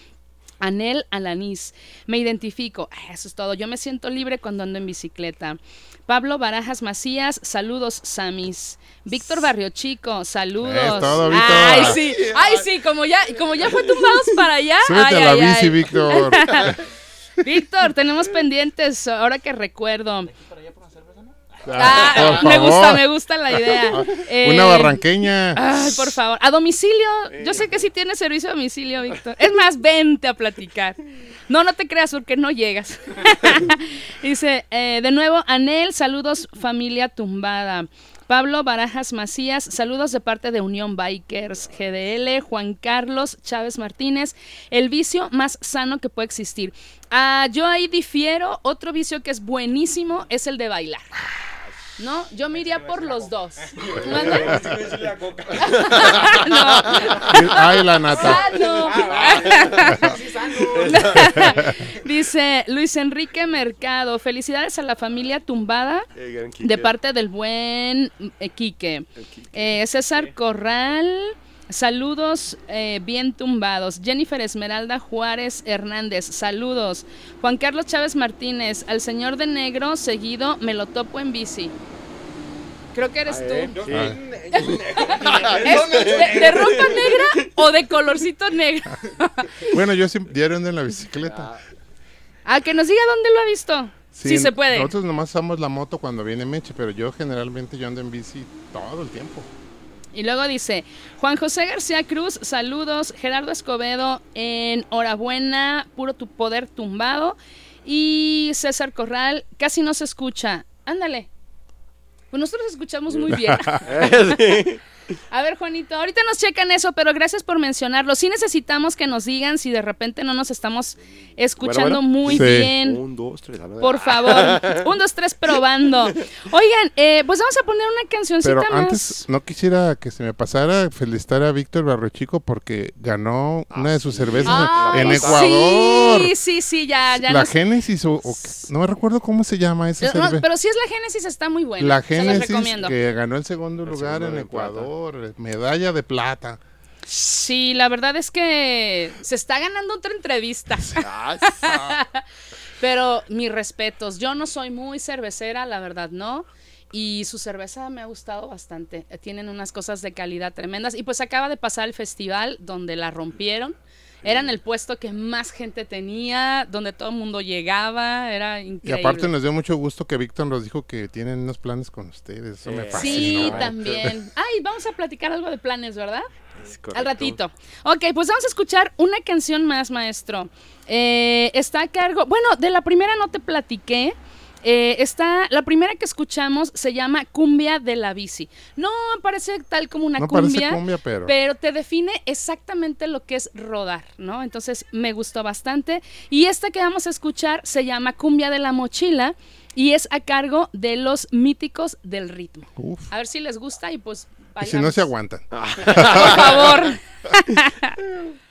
Anel Alanís, me identifico. Eso es todo. Yo me siento libre cuando ando en bicicleta. Pablo Barajas Macías, saludos, Samis. Víctor Barrio Chico, saludos. Ay, sí, ay, sí, como ya, como ya fue tumbados para allá. Súbete a la bici, Víctor. Víctor, tenemos pendientes, ahora que recuerdo. Ah, me gusta, me gusta la idea. Una eh, barranqueña. Ay, por favor. A domicilio. Yo sé que sí tiene servicio a domicilio, Víctor. Es más, vente a platicar. No, no te creas porque no llegas. Dice, eh, de nuevo, Anel, saludos familia tumbada. Pablo Barajas Macías, saludos de parte de Unión Bikers, GDL, Juan Carlos Chávez Martínez, el vicio más sano que puede existir. Ah, yo ahí difiero, otro vicio que es buenísimo es el de bailar. No, yo me iría por los dos. no. Ay, la nata. Dice Luis Enrique Mercado, felicidades a la familia tumbada de parte del buen eh, Quique. Eh, César Corral. Saludos eh, bien tumbados. Jennifer Esmeralda Juárez Hernández, saludos. Juan Carlos Chávez Martínez, al señor de negro seguido me lo topo en bici. Creo que eres tú. de, ropa negra o de colorcito negro? bueno, yo siempre diario ando en la bicicleta. Ah, que nos diga dónde lo ha visto. Sí, se puede. Nosotros nomás usamos la moto cuando viene Meche, pero yo generalmente yo ando en bici todo el tiempo. Y luego dice, Juan José García Cruz, saludos. Gerardo Escobedo, enhorabuena, puro tu poder tumbado. Y César Corral, casi no se escucha. Ándale. Pues nosotros escuchamos muy bien. A ver, Juanito, ahorita nos checan eso, pero gracias por mencionarlo. Sí necesitamos que nos digan si de repente no nos estamos escuchando muy bien. Un, dos, tres. Por favor. Un, dos, tres, probando. Oigan, eh, pues vamos a poner una cancioncita pero antes, no quisiera que se me pasara felicitar a Víctor Barrochico porque ganó una de sus cervezas en Ecuador. Sí, sí, sí, ya, ya. La Génesis, o, no me recuerdo cómo se llama esa cerveza. Pero si es la Génesis, está muy buena. La Génesis, que ganó el segundo lugar en Ecuador medalla de plata. Sí, la verdad es que se está ganando otra entrevista. Pero mis respetos, yo no soy muy cervecera, la verdad, ¿no? Y su cerveza me ha gustado bastante. Tienen unas cosas de calidad tremendas. Y pues acaba de pasar el festival donde la rompieron. Era en el puesto que más gente tenía, donde todo el mundo llegaba, era increíble. Y aparte nos dio mucho gusto que Víctor nos dijo que tienen unos planes con ustedes, eso me fascinó. Sí, también. Ay, vamos a platicar algo de planes, ¿verdad? Al ratito. Ok, pues vamos a escuchar una canción más, maestro. Eh, está a cargo, bueno, de la primera no te platiqué, eh, está, la primera que escuchamos se llama Cumbia de la Bici. No parece tal como una cumbia, pero... pero... te define exactamente lo que es rodar, ¿no? Entonces me gustó bastante. Y esta que vamos a escuchar se llama Cumbia de la Mochila y es a cargo de los míticos del ritmo. A ver si les gusta y pues... Y si no se aguantan. Por favor.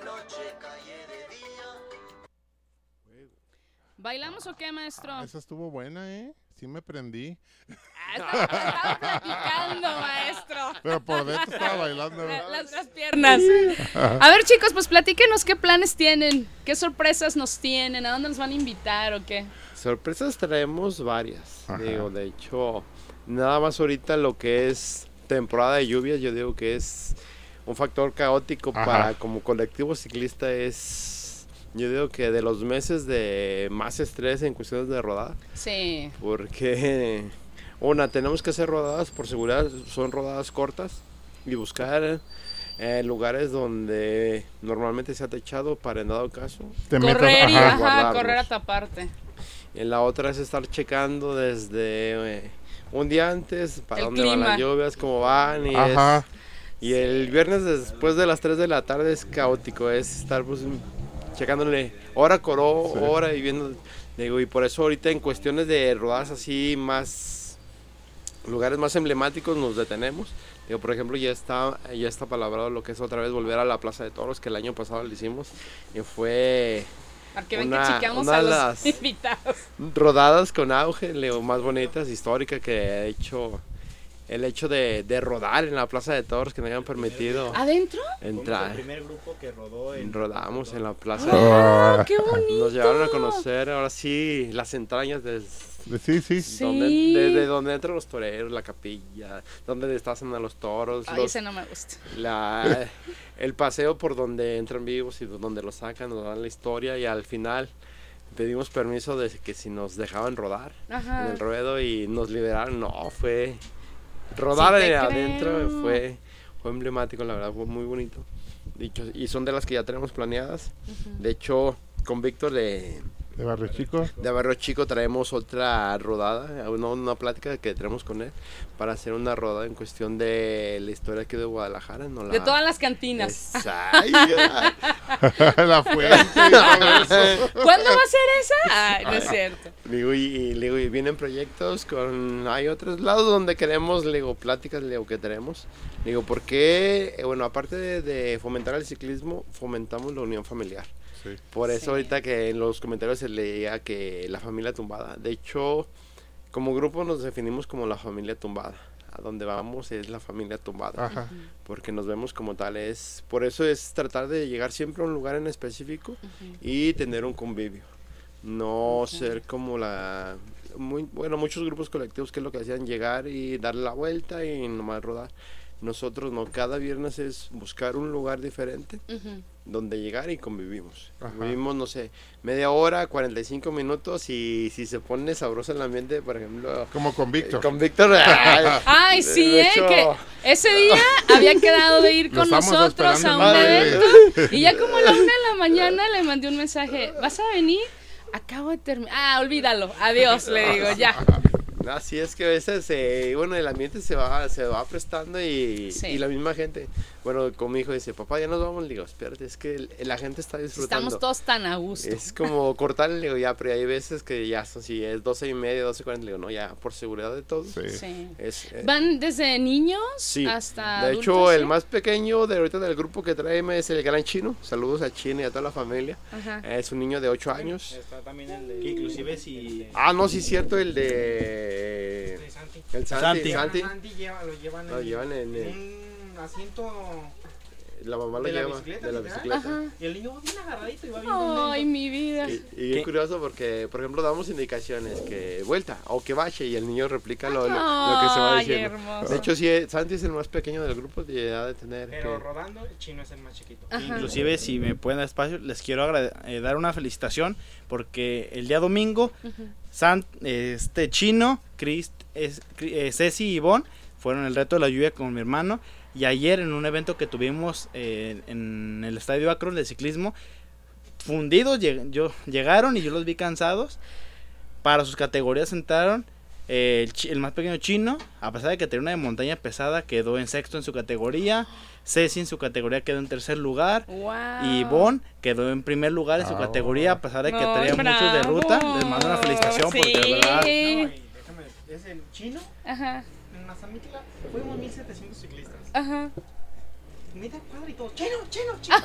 ¿Bailamos o qué, maestro? Esa estuvo buena, ¿eh? Sí me prendí. Ah, estaba, platicando, maestro. Pero por dentro estaba bailando. las, las, piernas. A ver, chicos, pues platíquenos qué planes tienen, qué sorpresas nos tienen, a dónde nos van a invitar o qué. Sorpresas traemos varias. Digo, de hecho, nada más ahorita lo que es temporada de lluvias, yo digo que es un factor caótico para como colectivo ciclista es yo digo que de los meses de más estrés en cuestiones de rodada. Sí. Porque, una, tenemos que hacer rodadas, por seguridad, son rodadas cortas y buscar eh, lugares donde normalmente se ha techado para en dado caso. correr y ajá, correr a taparte. Y la otra es estar checando desde eh, un día antes para dónde van las lluvias, cómo van y y el viernes después de las 3 de la tarde es caótico, es estar pues checándole hora coró, hora y viendo. Digo, y por eso ahorita en cuestiones de rodadas así más lugares más emblemáticos nos detenemos. Digo, por ejemplo, ya está ya está palabrado lo que es otra vez volver a la Plaza de Toros, que el año pasado lo hicimos y fue una, de las Rodadas con auge, Leo, más bonitas, históricas que he hecho el hecho de, de, rodar en la Plaza de Toros que nos hayan permitido adentro entrar. el primer grupo que rodó en... rodamos en la Plaza ¡Ah, qué bonito! Nos llevaron a conocer ahora sí las entrañas de Sí, sí. sí. Donde, desde donde entran los toreros, la capilla, donde estacionan a los toros. Ay, ese no me gusta. La, el paseo por donde entran vivos y donde los sacan, nos dan la historia y al final pedimos permiso de que si nos dejaban rodar en el ruedo y nos liberaron. No, fue rodar adentro fue, fue emblemático, la verdad, fue muy bonito. Dicho, y son de las que ya tenemos planeadas. De hecho, con Víctor de de Barrio Chico. De Barrio Chico traemos otra rodada, una, una plática que tenemos con él para hacer una rodada en cuestión de la historia aquí de Guadalajara. No De todas las cantinas. la fuente. ¿Cuándo va a ser esa? Ay, no es cierto. Digo, y, y, vienen proyectos con... Hay otros lados donde queremos, digo, pláticas, digo, que tenemos. Digo, porque, eh, bueno, aparte de, de fomentar el ciclismo, fomentamos la unión familiar. Por eso ahorita que en los comentarios se leía que la familia tumbada. De hecho, como grupo nos definimos como la familia tumbada. A donde vamos es la familia tumbada. Porque nos vemos como tal. Es, por eso es tratar de llegar siempre a un lugar en específico y tener un convivio. No ser como la... Muy, bueno, muchos grupos colectivos que es lo que hacían llegar y darle la vuelta y nomás rodar. Nosotros no, cada viernes es buscar un lugar diferente donde llegar y convivimos. Vivimos, no sé, media hora, 45 minutos y si se pone sabroso el ambiente, por ejemplo... Como con Víctor. Con Víctor. Ay, sí, eh, que ese día había quedado de ir con nosotros a un evento y ya como a la una de la mañana le mandé un mensaje, ¿vas a venir? Acabo de terminar. Ah, olvídalo. Adiós, le digo, ya. Así es que a veces, eh, bueno, el ambiente se va, se va prestando y, y, la misma gente, bueno, con mi hijo dice, papá, ya nos vamos, le digo, espérate, es que la gente está disfrutando. Estamos todos tan a gusto. Es como cortarle, le digo, ya, pero hay veces que ya, si es 12 y media, 12 y 40, le digo, no, ya, por seguridad de todos. Sí. Es, eh, ¿Van desde niños hasta De hecho, el más pequeño de ahorita del grupo que trae es el gran chino, saludos a Chino y a toda la familia. Es un niño de 8 años. Está también el de, inclusive si... Ah, no, sí, cierto, el de el Santi. Santi. Santi lleva, lo llevan, lo en, llevan en, un asiento la mamá lo lleva de la bicicleta. Y el niño va bien agarradito y va bien Ay, mi vida. Y, es curioso porque, por ejemplo, damos indicaciones que vuelta o que bache y el niño replica lo, lo, que se va diciendo. De hecho, sí, Santi es el más pequeño del grupo y ha de tener. Pero rodando, el chino es el más chiquito. Inclusive, si me pueden dar espacio, les quiero eh, dar una felicitación porque el día domingo, este chino, Chris, es, eh, Ceci y Ivonne fueron el reto de la lluvia con mi hermano y ayer en un evento que tuvimos eh, en el Estadio Akron de ciclismo, fundidos, yo, llegaron y yo los vi cansados. Para sus categorías entraron el, el, más pequeño chino, a pesar de que tenía una de montaña pesada, quedó en sexto en su categoría. Ceci en su categoría quedó en tercer lugar. Y Bon quedó en primer lugar en su categoría, a pesar de que tenía muchos de ruta. Les mando una felicitación porque de verdad. déjame, es el chino. Ajá. En Mazamitla fuimos 1700 ciclistas. Ajá. Mira cuadro y todo. Chino, chino, chino.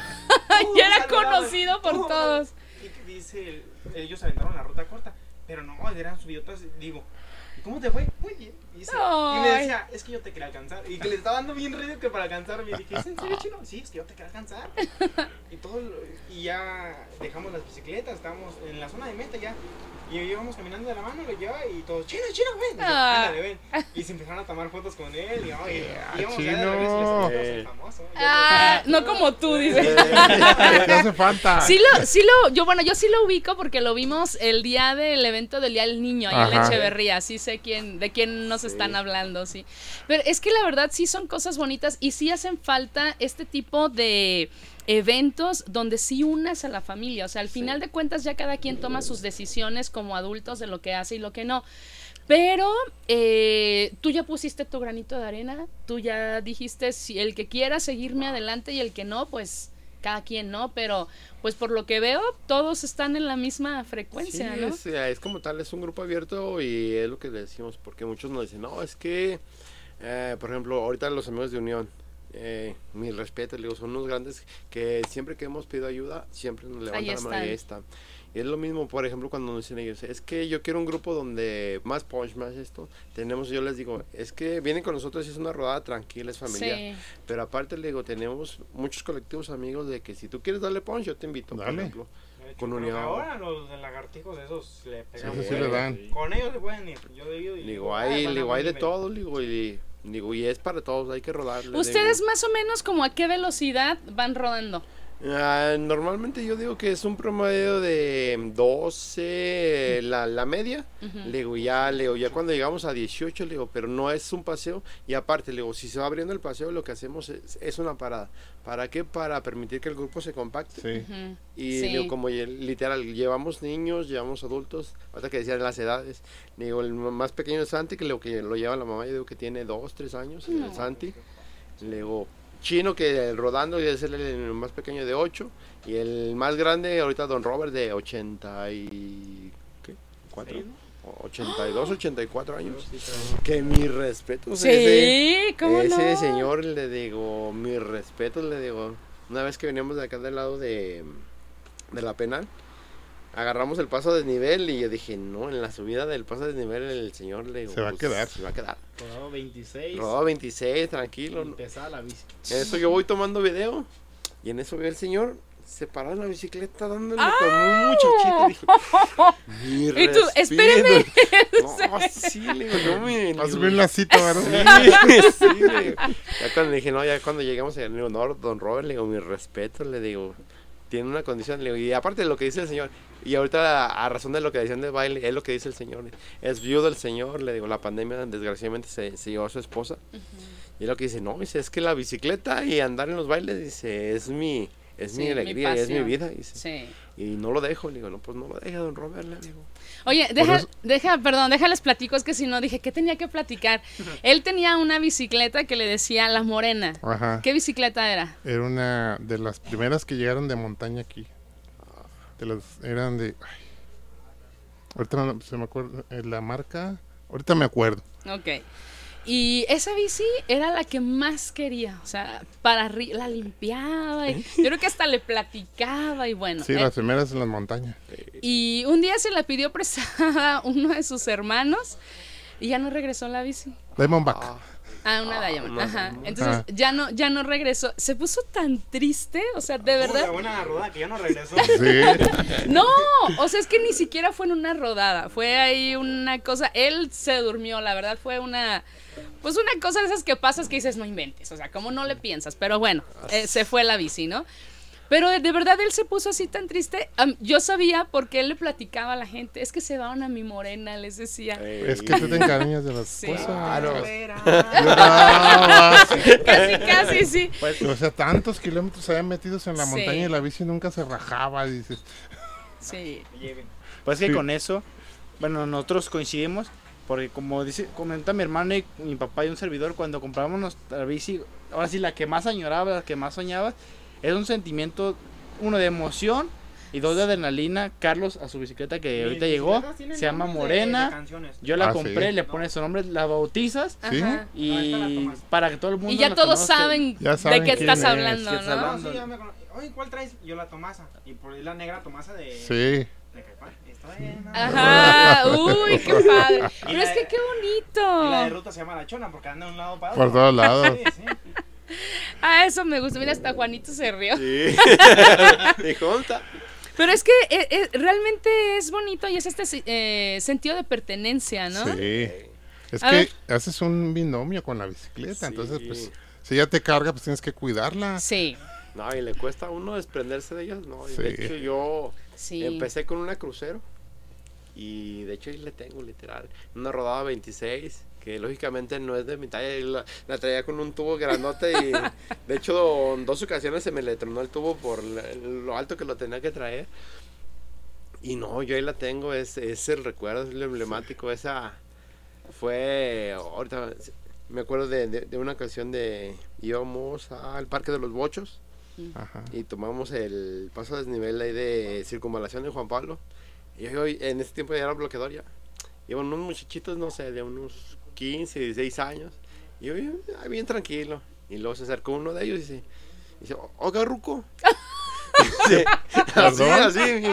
ya era conocido por todos. Y dice, ellos aventaron la ruta corta. Pero no, eran subidotas. Digo, ¿cómo te fue? Muy bien. Y, me decía, es que yo te quería alcanzar. Y que le estaba dando bien río que para alcanzarme. Y dije, ¿es en serio, chino? Sí, es que yo te quería alcanzar. Y, todo, y ya dejamos las bicicletas, estábamos en la zona de meta ya. Y íbamos caminando de la mano, lo lleva y todos, chino, chino, ven. Ah. ven. Y se empezaron a tomar fotos con él. Y, oye, íbamos chino. de famoso. Ah, no como tú, dices. no hace falta. Sí lo, sí lo, yo, bueno, yo sí lo ubico porque lo vimos el día del evento del Día del Niño ahí en Echeverría. Sí sé quién, de quién nos están hablando, sí. Pero es que la verdad sí son cosas bonitas y sí hacen falta este tipo de eventos donde sí unas a la familia. O sea, al final de cuentas ya cada quien toma sus decisiones como adultos de lo que hace y lo que no. Pero eh, tú ya pusiste tu granito de arena, tú ya dijiste si el que quiera seguirme adelante y el que no, pues cada quien no, pero pues por lo que veo todos están en la misma frecuencia, ¿no? Es, es, como tal, es un grupo abierto y es lo que le decimos, porque muchos nos dicen, no, es que, eh, por ejemplo, ahorita los amigos de Unión, eh, mi respeto, digo, son unos grandes que siempre que hemos pedido ayuda, siempre nos levantan la mano y está. Y es lo mismo, por ejemplo, cuando nos dicen ellos, es que yo quiero un grupo donde más punch, más esto, tenemos, yo les digo, es que vienen con nosotros y es una rodada tranquila, es familiar. Pero aparte, le digo, tenemos muchos colectivos amigos de que si tú quieres darle punch, yo te invito, por ejemplo. con unión. Ahora los de lagartijos esos le pegan. Sí, sí, le dan. Con ellos se pueden ir. Yo digo, digo, hay, digo, hay de todo, digo, y Digo, y es para todos, hay que rodar. ¿Ustedes más o menos como a qué velocidad van rodando? Ah, normalmente yo digo que es un promedio de 12 la, la media. Le digo, ya, le ya cuando llegamos a 18, le digo, pero no es un paseo. Y aparte, le digo, si se va abriendo el paseo, lo que hacemos es, una parada. ¿Para qué? Para permitir que el grupo se compacte. Y digo, como literal, llevamos niños, llevamos adultos, hasta que decían las edades. Digo, el más pequeño es Santi, que lo que lo lleva la mamá, yo digo que tiene 2, 3 años, el Santi. Le digo, chino que rodando y es el, más pequeño de 8 y el más grande ahorita Don Robert de 80 y ¿qué? 4 82, 84 años. Que mi respeto. Sí, ese, ¿cómo ese señor le digo, mi respeto le digo. Una vez que veníamos de acá del lado de, de la penal, agarramos el paso de nivel y yo dije, no, en la subida del paso de nivel el señor le se va a quedar. Se va a quedar. Rodado 26. Rodado 26, tranquilo. Empezaba la bici. En eso yo voy tomando video y en eso ve el señor se paró en la bicicleta dándole ¡Ah! con un muchachito. Dije, y tú, espéreme. No, sí, le digo, no me. A subir la cita, ¿verdad? Sí, sí, le digo. Ya cuando le dije, no, ya cuando llegamos a le digo, no, don Robert, le digo, mi respeto, le digo, tiene una condición, le digo, y aparte de lo que dice el señor, y ahorita, a razón de lo que decían de baile, es lo que dice el Señor. Es viudo el Señor, le digo, la pandemia desgraciadamente se, se llevó a su esposa. Y es lo que dice, no, dice, es que la bicicleta y andar en los bailes, dice, es mi, es mi alegría, es mi vida. Dice. Sí. Y no lo dejo, le digo, no, pues no lo deja, don Robert, le digo. Oye, deja, deja, perdón, déjales platico, es que si no dije, ¿qué tenía que platicar? Él tenía una bicicleta que le decía La Morena. Ajá. ¿Qué bicicleta era? Era una de las primeras que llegaron de montaña aquí de los, eran de... ahorita se me acuerdo, eh, la marca, ahorita me acuerdo. Ok. Y esa bici era la que más quería, o sea, para la limpiaba, y, yo creo que hasta le platicaba y bueno. Sí, las primeras en las montañas. Y un día se la pidió prestada uno de sus hermanos y ya no regresó la bici. Diamondback. Ah, una ah, Diamond. Ajá. Entonces ya no ya no regresó. Se puso tan triste, o sea, de verdad. Una buena rodada que ya no regresó. Sí. no, o sea, es que ni siquiera fue en una rodada, fue ahí una cosa, él se durmió, la verdad fue una pues una cosa de esas que pasas que dices no inventes, o sea, como no le piensas, pero bueno, eh, se fue la bici, ¿no? Pero de verdad él se puso así tan triste. yo sabía porque él le platicaba a la gente. Es que se van a mi morena, les decía. Es que tú te encariñas de las sí. cosas. Claro. casi, casi, sí. Pues, o sea, tantos kilómetros se habían metidos en la montaña y la bici nunca se rajaba, dices. Sí. Pues que con eso, bueno, nosotros coincidimos. Porque como dice, comenta mi hermano y mi papá y un servidor, cuando compramos nuestra bici, ahora sí la que más añoraba, la que más soñaba, es un sentimiento, uno de emoción y dos de adrenalina. Carlos a su bicicleta que ahorita llegó, se llama Morena. Yo la ah, compré, le pones su nombre, la bautizas y para que todo el mundo Y ya todos saben, de qué estás hablando, ¿no? Oye, ¿cuál traes? Yo la Tomasa. Y por ahí la negra Tomasa de... Sí. Ajá, uy, qué padre. Pero es que qué bonito. Y la de ruta se llama La Chona porque anda de un lado para otro. Por todos lados. Sí, sí. Ah, eso me gusta. Mira, hasta Juanito se rió. Sí. Pero es que eh, eh, realmente es bonito y es este eh, sentido de pertenencia, ¿no? Sí. Es que haces un binomio con la bicicleta, entonces pues si ya te carga pues tienes que cuidarla. Sí. No, y le cuesta a uno desprenderse de ellas, ¿no? De hecho yo empecé con una crucero y de hecho ahí le tengo literal una rodada 26 que lógicamente no es de mi talla, la, traía con un tubo grandote y de hecho en dos ocasiones se me le tronó el tubo por lo alto que lo tenía que traer. Y no, yo ahí la tengo, es, es el recuerdo, es el emblemático, esa fue, ahorita me acuerdo de, de, una ocasión de íbamos al Parque de los Bochos y tomamos el paso a desnivel ahí de circunvalación de Juan Pablo. Y hoy en ese tiempo ya era bloqueador ya. Iban unos muchachitos, no sé, de unos 15, 16 años. Y yo, bien tranquilo. Y luego se acercó uno de ellos y dice, dice oiga, Ruco. dice, así, así.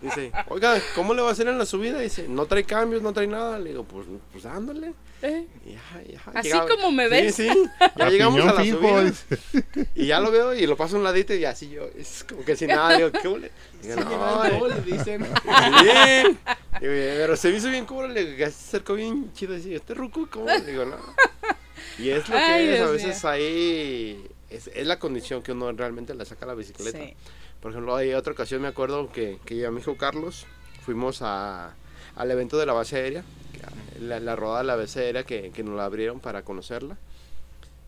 Dice, oiga, ¿cómo le va a hacer en la subida? Dice, no trae cambios, no trae nada. Le digo, pues, pues dándole. ¿Eh? Así como me ves. Sí, sí. Ya llegamos a la subida. y ya lo veo y lo paso a un ladito y así yo, es como que sin nada. Digo, ¿qué Digo, no, le dicen. Sí. pero se me hizo bien como le se acercó bien chido. Dice, ¿este ruco cómo? Le digo, no. Y es lo que es, a veces ahí. Es, es, la condición que uno realmente le saca a la bicicleta. Por ejemplo, hay otra ocasión, me acuerdo que, que yo y mi hijo Carlos fuimos a, al evento de la base aérea la, la rodada de la becera que, que nos la abrieron para conocerla.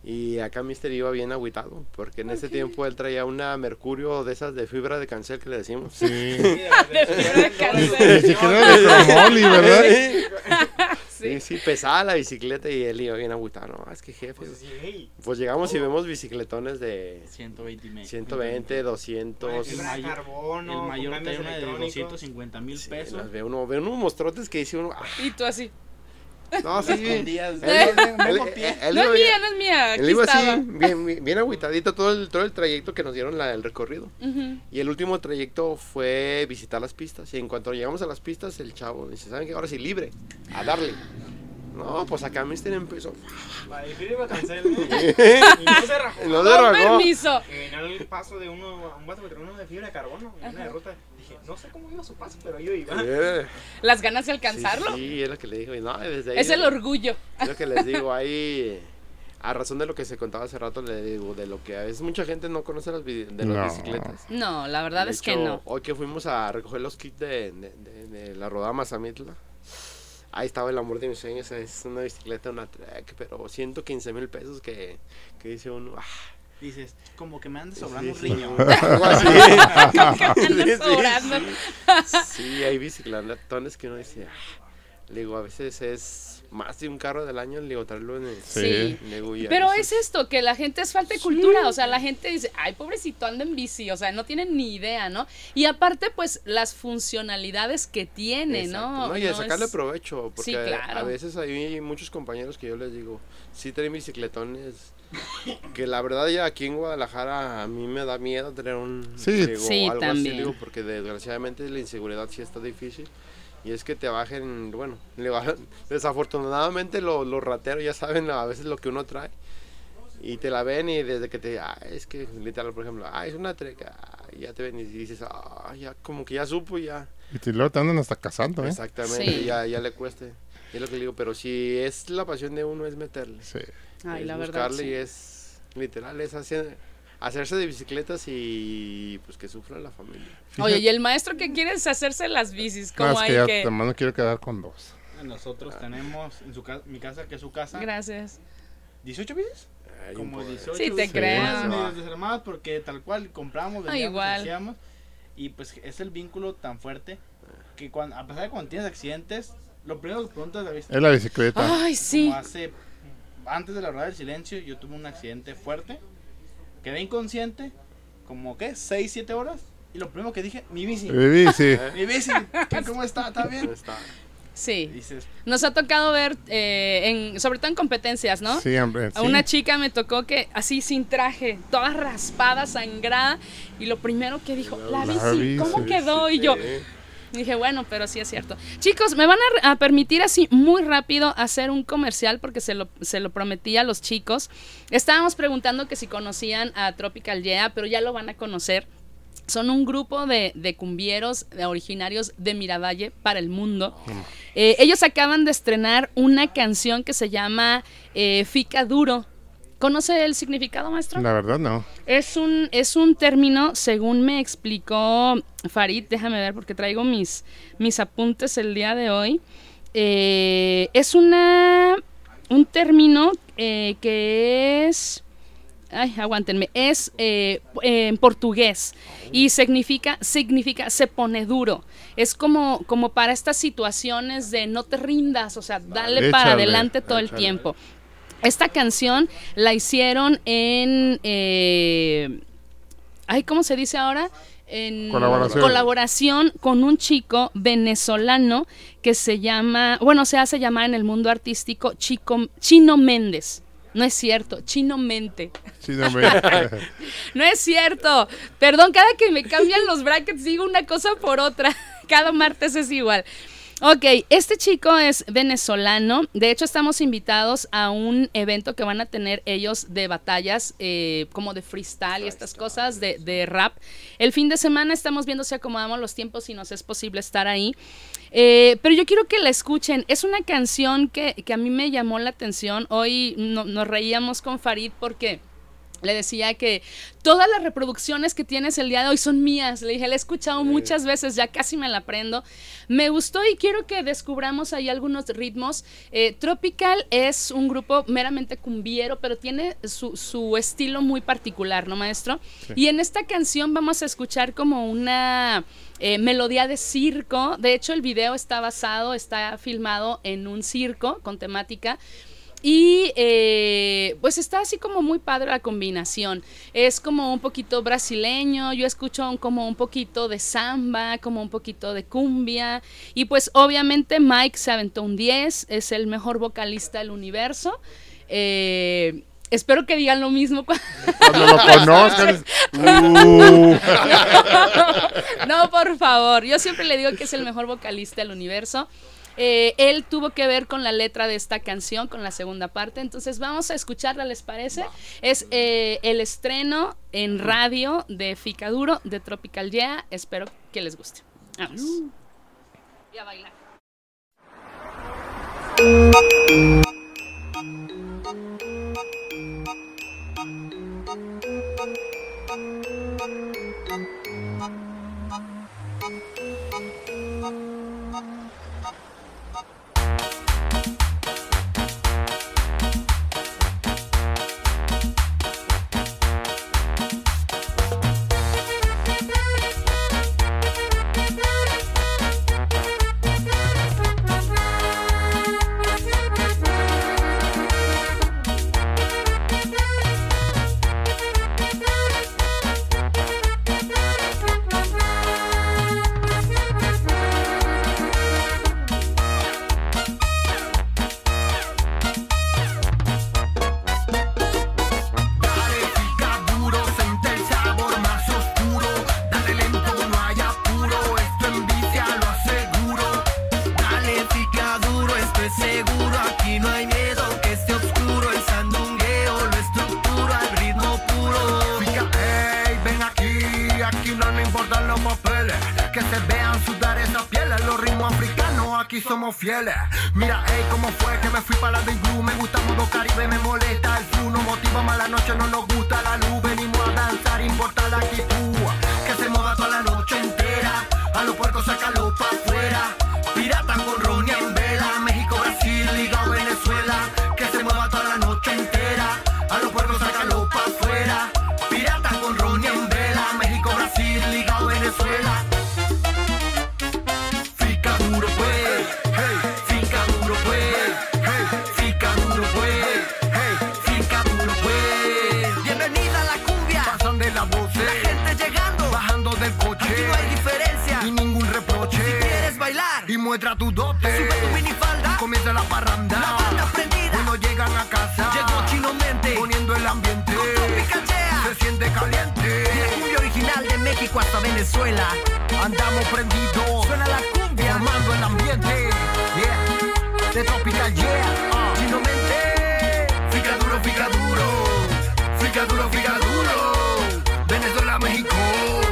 Y acá Mister iba bien agüitado, porque en ese tiempo él traía una Mercurio de esas de fibra de cancel que le decimos. Sí. de fibra de cancel. Ni de ¿verdad? Sí. sí, pesaba la bicicleta y él iba bien agüitado. No, es que jefe. Pues, pues llegamos y vemos bicicletones de 120, 120 200. El, mayor, el mayor de 250 mil pesos. ve uno, ve unos mostrotes que dice uno. Ah". Y tú así. No, sí. Él, no es mía, no es mía. Él iba así, bien, bien, agüitadito todo el, todo el trayecto que nos dieron la, el recorrido. Y el último trayecto fue visitar las pistas. Y en cuanto llegamos a las pistas, el chavo dice, ¿saben qué? Ahora sí, libre, a darle. No, pues acá Mister empezó. Vale, iba a cancelar. y no se rajó. No se rajó. permiso. En el paso de uno, un vato que uno de fibra de carbono, en una ruta. Dije, no sé cómo iba su paso, pero yo iba. Las ganas de alcanzarlo. Sí, es lo que le digo. No, desde ahí, es el orgullo. Es lo que les digo ahí. A razón de lo que se contaba hace rato, le digo, de lo que a veces mucha gente no conoce las, de las bicicletas. No, la verdad es que no. Hoy que fuimos a recoger los kits de, de, de la rodada Mazamitla, ahí estaba el amor de mis sueños, es una bicicleta, una trek, pero 115 mil pesos que, que dice uno, ah. Dices, como que me anda sobrando un riñón. como que me anda sobrando. Sí, hay bicicletones que uno dice, ah. Le digo, a veces es más de un carro del año, le traerlo en el, sí. Pero es esto, que la gente es falta de cultura, o sea, la gente dice, ay, pobrecito, anda en bici, o sea, no tienen ni idea, ¿no? Y aparte, pues, las funcionalidades que tiene, ¿no? No, y de sacarle provecho, porque a veces hay muchos compañeros que yo les digo, sí traen bicicletones, que la verdad ya aquí en Guadalajara a mí me da miedo tener un sí, sí algo también. digo, porque desgraciadamente la inseguridad sí está difícil y es que te bajen, bueno, desafortunadamente los, los rateros ya saben a veces lo que uno trae y te la ven y desde que te, ah, es que literal, por ejemplo, ah, es una treca, ya te ven y dices, ah, ya como que ya supo ya. Y te lo andan hasta cazando, ¿eh? Exactamente, ya, ya le cueste. Es lo que le digo, pero si es la pasión de uno es meterle. Sí. Ay, la verdad. Buscarle y es, literal, es hacer hacerse de bicicletas y pues que sufra la familia. Oye, y el maestro que quiere es hacerse las bicis, como hay que, que... no quiero quedar con dos. Nosotros tenemos en su mi casa, que es su casa. Gracias. ¿18 bicis? Como 18. Sí, te creo. Medios desarmados porque tal cual compramos, ah, igual. y pues es el vínculo tan fuerte que cuando, a pesar de cuando tienes accidentes, lo primero que preguntas es la bicicleta. Ay, sí. hace, antes de la hora del silencio, yo tuve un accidente fuerte, quedé inconsciente, como que 6, 7 horas, y lo primero que dije, mi bici. Mi bici. mi bici. ¿Cómo está? ¿Está bien? Está. Sí. Nos ha tocado ver, eh, en, sobre todo en competencias, ¿no? Sí, hombre. A una chica me tocó que así sin traje, toda raspada, sangrada, y lo primero que dijo, la, bici, ¿cómo quedó? Y yo, dije, bueno, pero sí es cierto. Chicos, me van a, permitir así muy rápido hacer un comercial porque se lo, se lo prometí a los chicos. Estábamos preguntando que si conocían a Tropical Yeah, pero ya lo van a conocer. Son un grupo de, cumbieros originarios de Miravalle para el mundo. Eh, ellos acaban de estrenar una canción que se llama eh, Fica Duro. ¿Conoce el significado, maestro? La verdad no. Es un, es un término, según me explicó Farid, déjame ver porque traigo mis, mis apuntes el día de hoy. Eh, es una, un término que es ay, aguántenme, es eh, en portugués y significa, significa se pone duro. Es como, como para estas situaciones de no te rindas, o sea, dale para adelante todo el tiempo. Esta canción la hicieron en, eh, ay, ¿cómo se dice ahora? En colaboración. con un chico venezolano que se llama, bueno, se hace llamar en el mundo artístico Chico, Chino Méndez. No es cierto, chino mente. Chino mente. no es cierto. Perdón, cada que me cambian los brackets digo una cosa por otra. Cada martes es igual. Ok, este chico es venezolano. De hecho, estamos invitados a un evento que van a tener ellos de batallas, eh, como de freestyle y estas cosas, de, rap. El fin de semana estamos viendo si acomodamos los tiempos y nos es posible estar ahí. Eh, pero yo quiero que la escuchen. Es una canción que, que a mí me llamó la atención. Hoy nos reíamos con Farid porque le decía que todas las reproducciones que tienes el día de hoy son mías. Le dije, la he escuchado muchas veces, ya casi me la aprendo. Me gustó y quiero que descubramos ahí algunos ritmos. Eh, Tropical es un grupo meramente cumbiero, pero tiene su, estilo muy particular, ¿no, maestro? Y en esta canción vamos a escuchar como una eh, melodía de circo. De hecho, el video está basado, está filmado en un circo con temática. Y eh, pues está así como muy padre la combinación. Es como un poquito brasileño, yo escucho como un poquito de samba, como un poquito de cumbia. Y pues obviamente Mike se aventó un 10, es el mejor vocalista del universo. Eh, espero que digan lo mismo cuando lo conozcan. no, por favor. Yo siempre le digo que es el mejor vocalista del universo. Eh, él tuvo que ver con la letra de esta canción, con la segunda parte. Entonces vamos a escucharla, ¿les parece? Es eh, el estreno en radio de Ficaduro de Tropical Yeah. Espero que les guste. Vamos. Y a bailar. Venezuela. Andamos prendidos. Suena la cumbia. Formando el ambiente. Yeah. De Tropical Yeah. Uh. Chino Mente. Fica duro, fica duro. Fica duro, fica duro. Venezuela, México.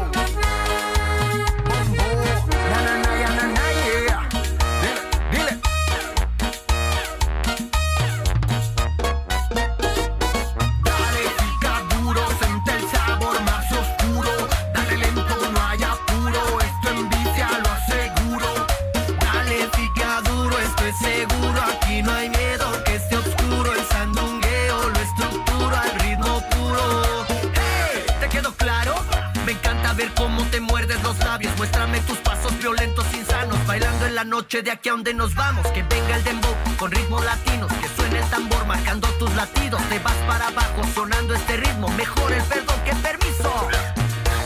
La noche de aquí a donde nos vamos. Que venga el dembow con ritmos latinos. Que suene el tambor marcando tus latidos. Te vas para abajo sonando este ritmo. Mejor el perdón que permiso.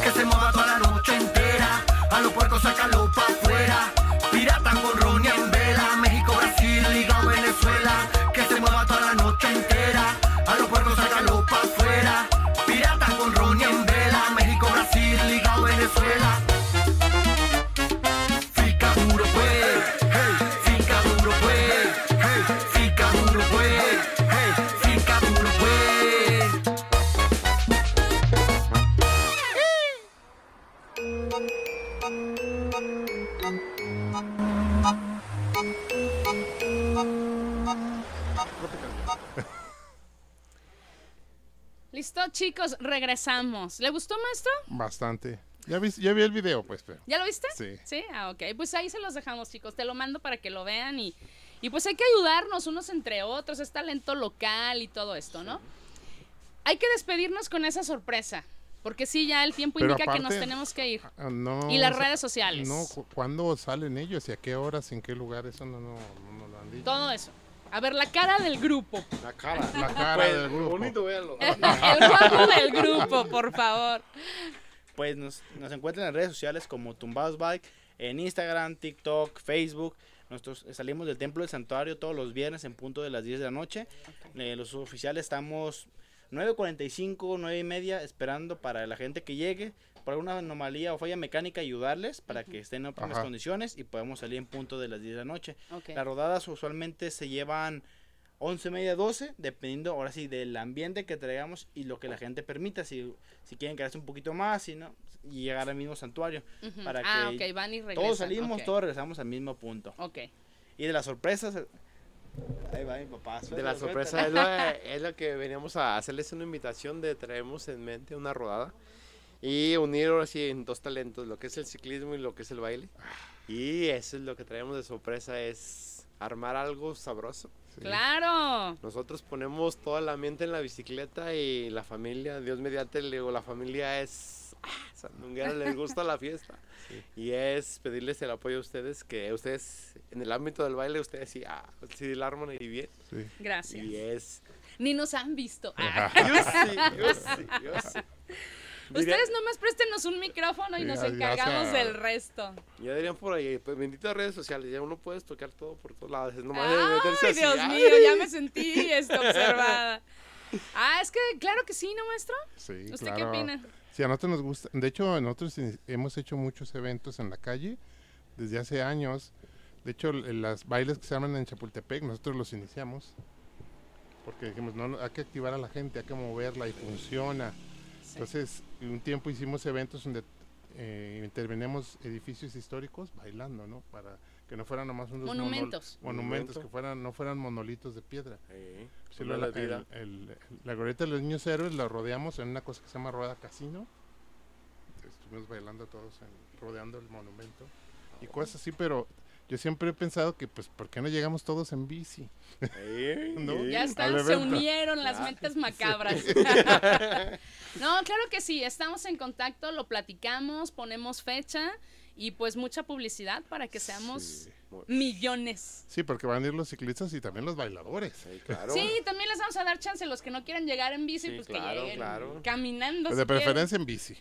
Que se mueva toda la noche entera. A los puercos sácalo pa' afuera. Chicos, regresamos. ¿Le gustó, maestro? Bastante. Ya vi, ya vi el video, pues, pero. ¿Ya lo viste? Sí. Sí, ah, ok. Pues ahí se los dejamos, chicos. Te lo mando para que lo vean y, y pues hay que ayudarnos unos entre otros. Es talento local y todo esto, ¿no? Hay que despedirnos con esa sorpresa. Porque sí, ya el tiempo Pero indica que nos tenemos que ir. Ah, no, Y las o sea, redes sociales. No, cu- ¿cuándo salen ellos y a qué horas, en qué lugar? Eso no, no, no lo han dicho. Todo eso. A ver, la cara del grupo. La cara. La cara Pues, del grupo. Bonito, véanlo. El guapo del grupo, por favor. Pues nos, nos encuentran en redes sociales como Tumbados Bike, en Instagram, TikTok, Facebook. Nosotros salimos del Templo del Santuario todos los viernes en punto de las 10 de la noche. Eh, los oficiales estamos 9.45, 9 y media esperando para la gente que llegue. Por alguna anomalía o falla mecánica ayudarles para que estén en óptimas Ajá. condiciones y podemos salir en punto de las 10 de la noche. Ok. Las rodadas usualmente se llevan 11 media 12, dependiendo ahora sí del ambiente que traigamos y lo que la gente permita. Si, si quieren quedarse un poquito más y no y llegar al mismo santuario. Para ah, que ok, van y regresan. todos salimos, todos regresamos al mismo punto. Ok. Y de las sorpresas. Ahí va mi papá. De la sorpresa es lo, es lo que veníamos a hacerles una invitación de traemos en mente una rodada y unir ahora sí en dos talentos, lo que es el ciclismo y lo que es el baile. Y eso es lo que traemos de sorpresa, es armar algo sabroso. Sí. Claro. Nosotros ponemos toda la mente en la bicicleta y la familia, Dios mediante, le digo, la familia es ah, sandunguera, les gusta la fiesta. Y es pedirles el apoyo a ustedes, que ustedes en el ámbito del baile, ustedes sí, ah, sí la arman y bien. Sí. Gracias. Y es... Ni nos han visto. Ah. Yo sí, yo sí, yo sí. Ustedes nomás préstenos un micrófono y nos encargamos del resto. Ya dirían por ahí, pues benditas redes sociales, ya uno puedes tocar todo por todos lados, es nomás de meterse Ay, así, Dios ay. mío, ya me sentí esto observada. Ah, es que claro que sí, ¿no, maestro? Sí, ¿Usted qué claro. opina? Sí, a nosotros nos gusta. De hecho, nosotros hemos hecho muchos eventos en la calle desde hace años. De hecho, las bailes que se arman en Chapultepec, nosotros los iniciamos. Porque dijimos, no, no, hay que activar a la gente, hay que moverla y funciona. Entonces, un tiempo hicimos eventos donde eh, intervenimos edificios históricos bailando, ¿no? Para que no fueran nomás unos monumentos. monumentos, que fueran no fueran monolitos de piedra. la, la glorieta de los niños héroes la rodeamos en una cosa que se llama rueda casino. Estuvimos bailando todos rodeando el monumento y cosas así, pero yo siempre he pensado que, pues, ¿por qué no llegamos todos en bici? Ya están, se unieron las mentes macabras. no, claro que sí, estamos en contacto, lo platicamos, ponemos fecha y pues mucha publicidad para que seamos millones. Sí, porque van a ir los ciclistas y también los bailadores. Sí, también les vamos a dar chance a los que no quieran llegar en bici, pues que lleguen caminando. Pues de preferencia en bici.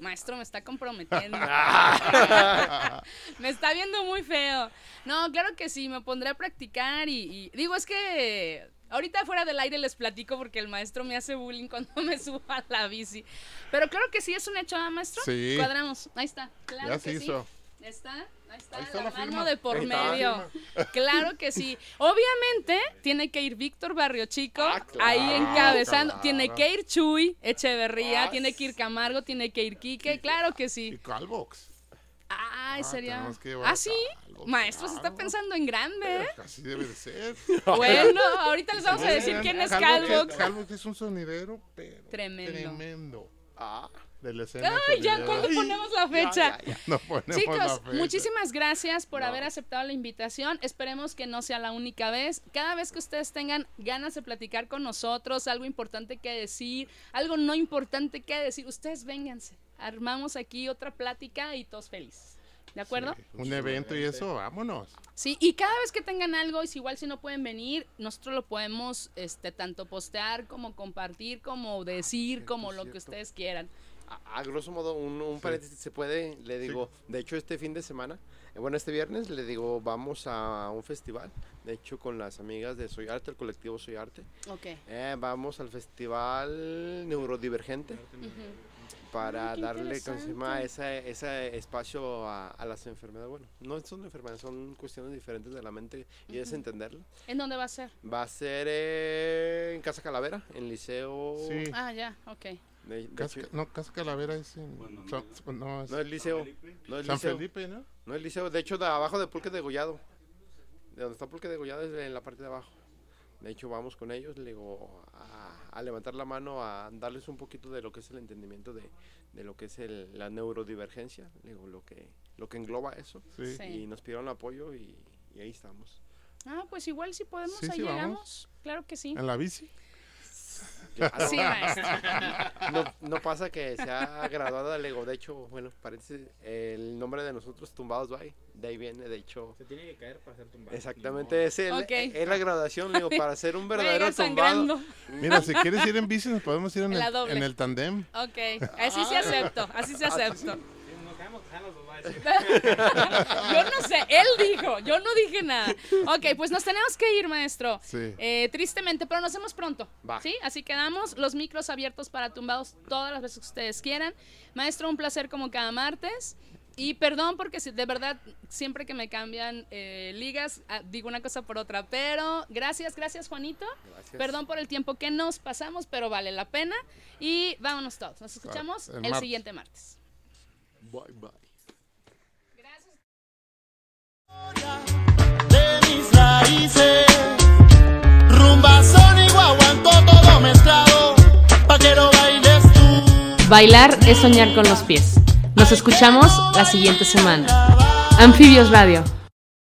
Maestro, me está comprometiendo. me está viendo muy feo. No, claro que sí, me pondré a practicar y, digo, es que ahorita fuera del aire les platico porque el maestro me hace bullying cuando me subo a la bici. Pero claro que sí, es un hecho, ¿ah, maestro? Sí. Cuadramos, ahí está. Claro ya se hizo. Está, ahí está, la, mano de por medio. Claro que sí. Obviamente tiene que ir Víctor Barrio Chico ah, ahí encabezando. Tiene que ir Chuy Echeverría, ah, tiene que ir Camargo, tiene que ir Quique, claro que sí. Y Calvox. Ay, ah, sería. Ah, sí. Maestro, se está pensando en grande. ¿eh? Así debe de ser. Bueno, ahorita les vamos a decir quién es Calvox. Calvox es un sonidero, pero. Tremendo. Tremendo. Ah de la escena. Ay, ya cuando ponemos la fecha. Chicos, muchísimas gracias por haber aceptado la invitación. Esperemos que no sea la única vez. Cada vez que ustedes tengan ganas de platicar con nosotros, algo importante que decir, algo no importante que decir, ustedes vénganse. Armamos aquí otra plática y todos felices. ¿De acuerdo? un evento y eso, vámonos. Sí, y cada vez que tengan algo, es igual si no pueden venir, nosotros lo podemos este tanto postear como compartir, como decir, como lo que ustedes quieran a, grosso modo, un, paréntesis se puede, le digo, de hecho este fin de semana, eh, bueno, este viernes, le digo, vamos a un festival, de hecho con las amigas de Soy Arte, el colectivo Soy Arte. Ok. Eh, vamos al festival Neurodivergente. Para darle encima ese, ese espacio a, las enfermedades. Bueno, no son enfermedades, son cuestiones diferentes de la mente y es entenderlo. ¿En dónde va a ser? Va a ser en Casa Calavera, en Liceo. Ah, ya, ok no, Casa Calavera es en. no, es, Liceo. No es San Felipe, ¿no? No es Liceo. De hecho, de abajo de Pulque de Gollado. De donde está Pulque de Gollado es en la parte de abajo. De hecho, vamos con ellos, le digo, a, levantar la mano, a darles un poquito de lo que es el entendimiento de, de lo que es el, la neurodivergencia, digo, lo que, lo que engloba eso. Y nos pidieron apoyo y, ahí estamos. Ah, pues igual si podemos, ahí llegamos. Claro que sí. ¿En la bici? Sí, maestro. No, no, pasa que se ha graduado el ego. De hecho, bueno, parece el nombre de nosotros, Tumbados Bay. De ahí viene, de hecho. Se tiene que caer para ser tumbado. Exactamente, es, el, es la graduación, digo, para ser un verdadero tumbado. Mira, si quieres ir en bici, nos podemos ir en, el, en el tandem. Ok, así se acepto, así se acepto. Yo no sé, él dijo, yo no dije nada. Ok, pues nos tenemos que ir, maestro. Sí. Eh, tristemente, pero nos vemos pronto. ¿Sí? Así quedamos, los micros abiertos para tumbados todas las veces que ustedes quieran. Maestro, un placer como cada martes. Y perdón porque de verdad siempre que me cambian eh, ligas ah, digo una cosa por otra, pero gracias, gracias Juanito. Perdón por el tiempo que nos pasamos, pero vale la pena. Y vámonos todos. Nos escuchamos el siguiente martes. Bye bye. De mis raíces, rumba sónico, aguanto todo mezclado, pa' que lo bailes tú. Bailar es soñar con los pies. Nos escuchamos la siguiente semana. Anfibios Radio.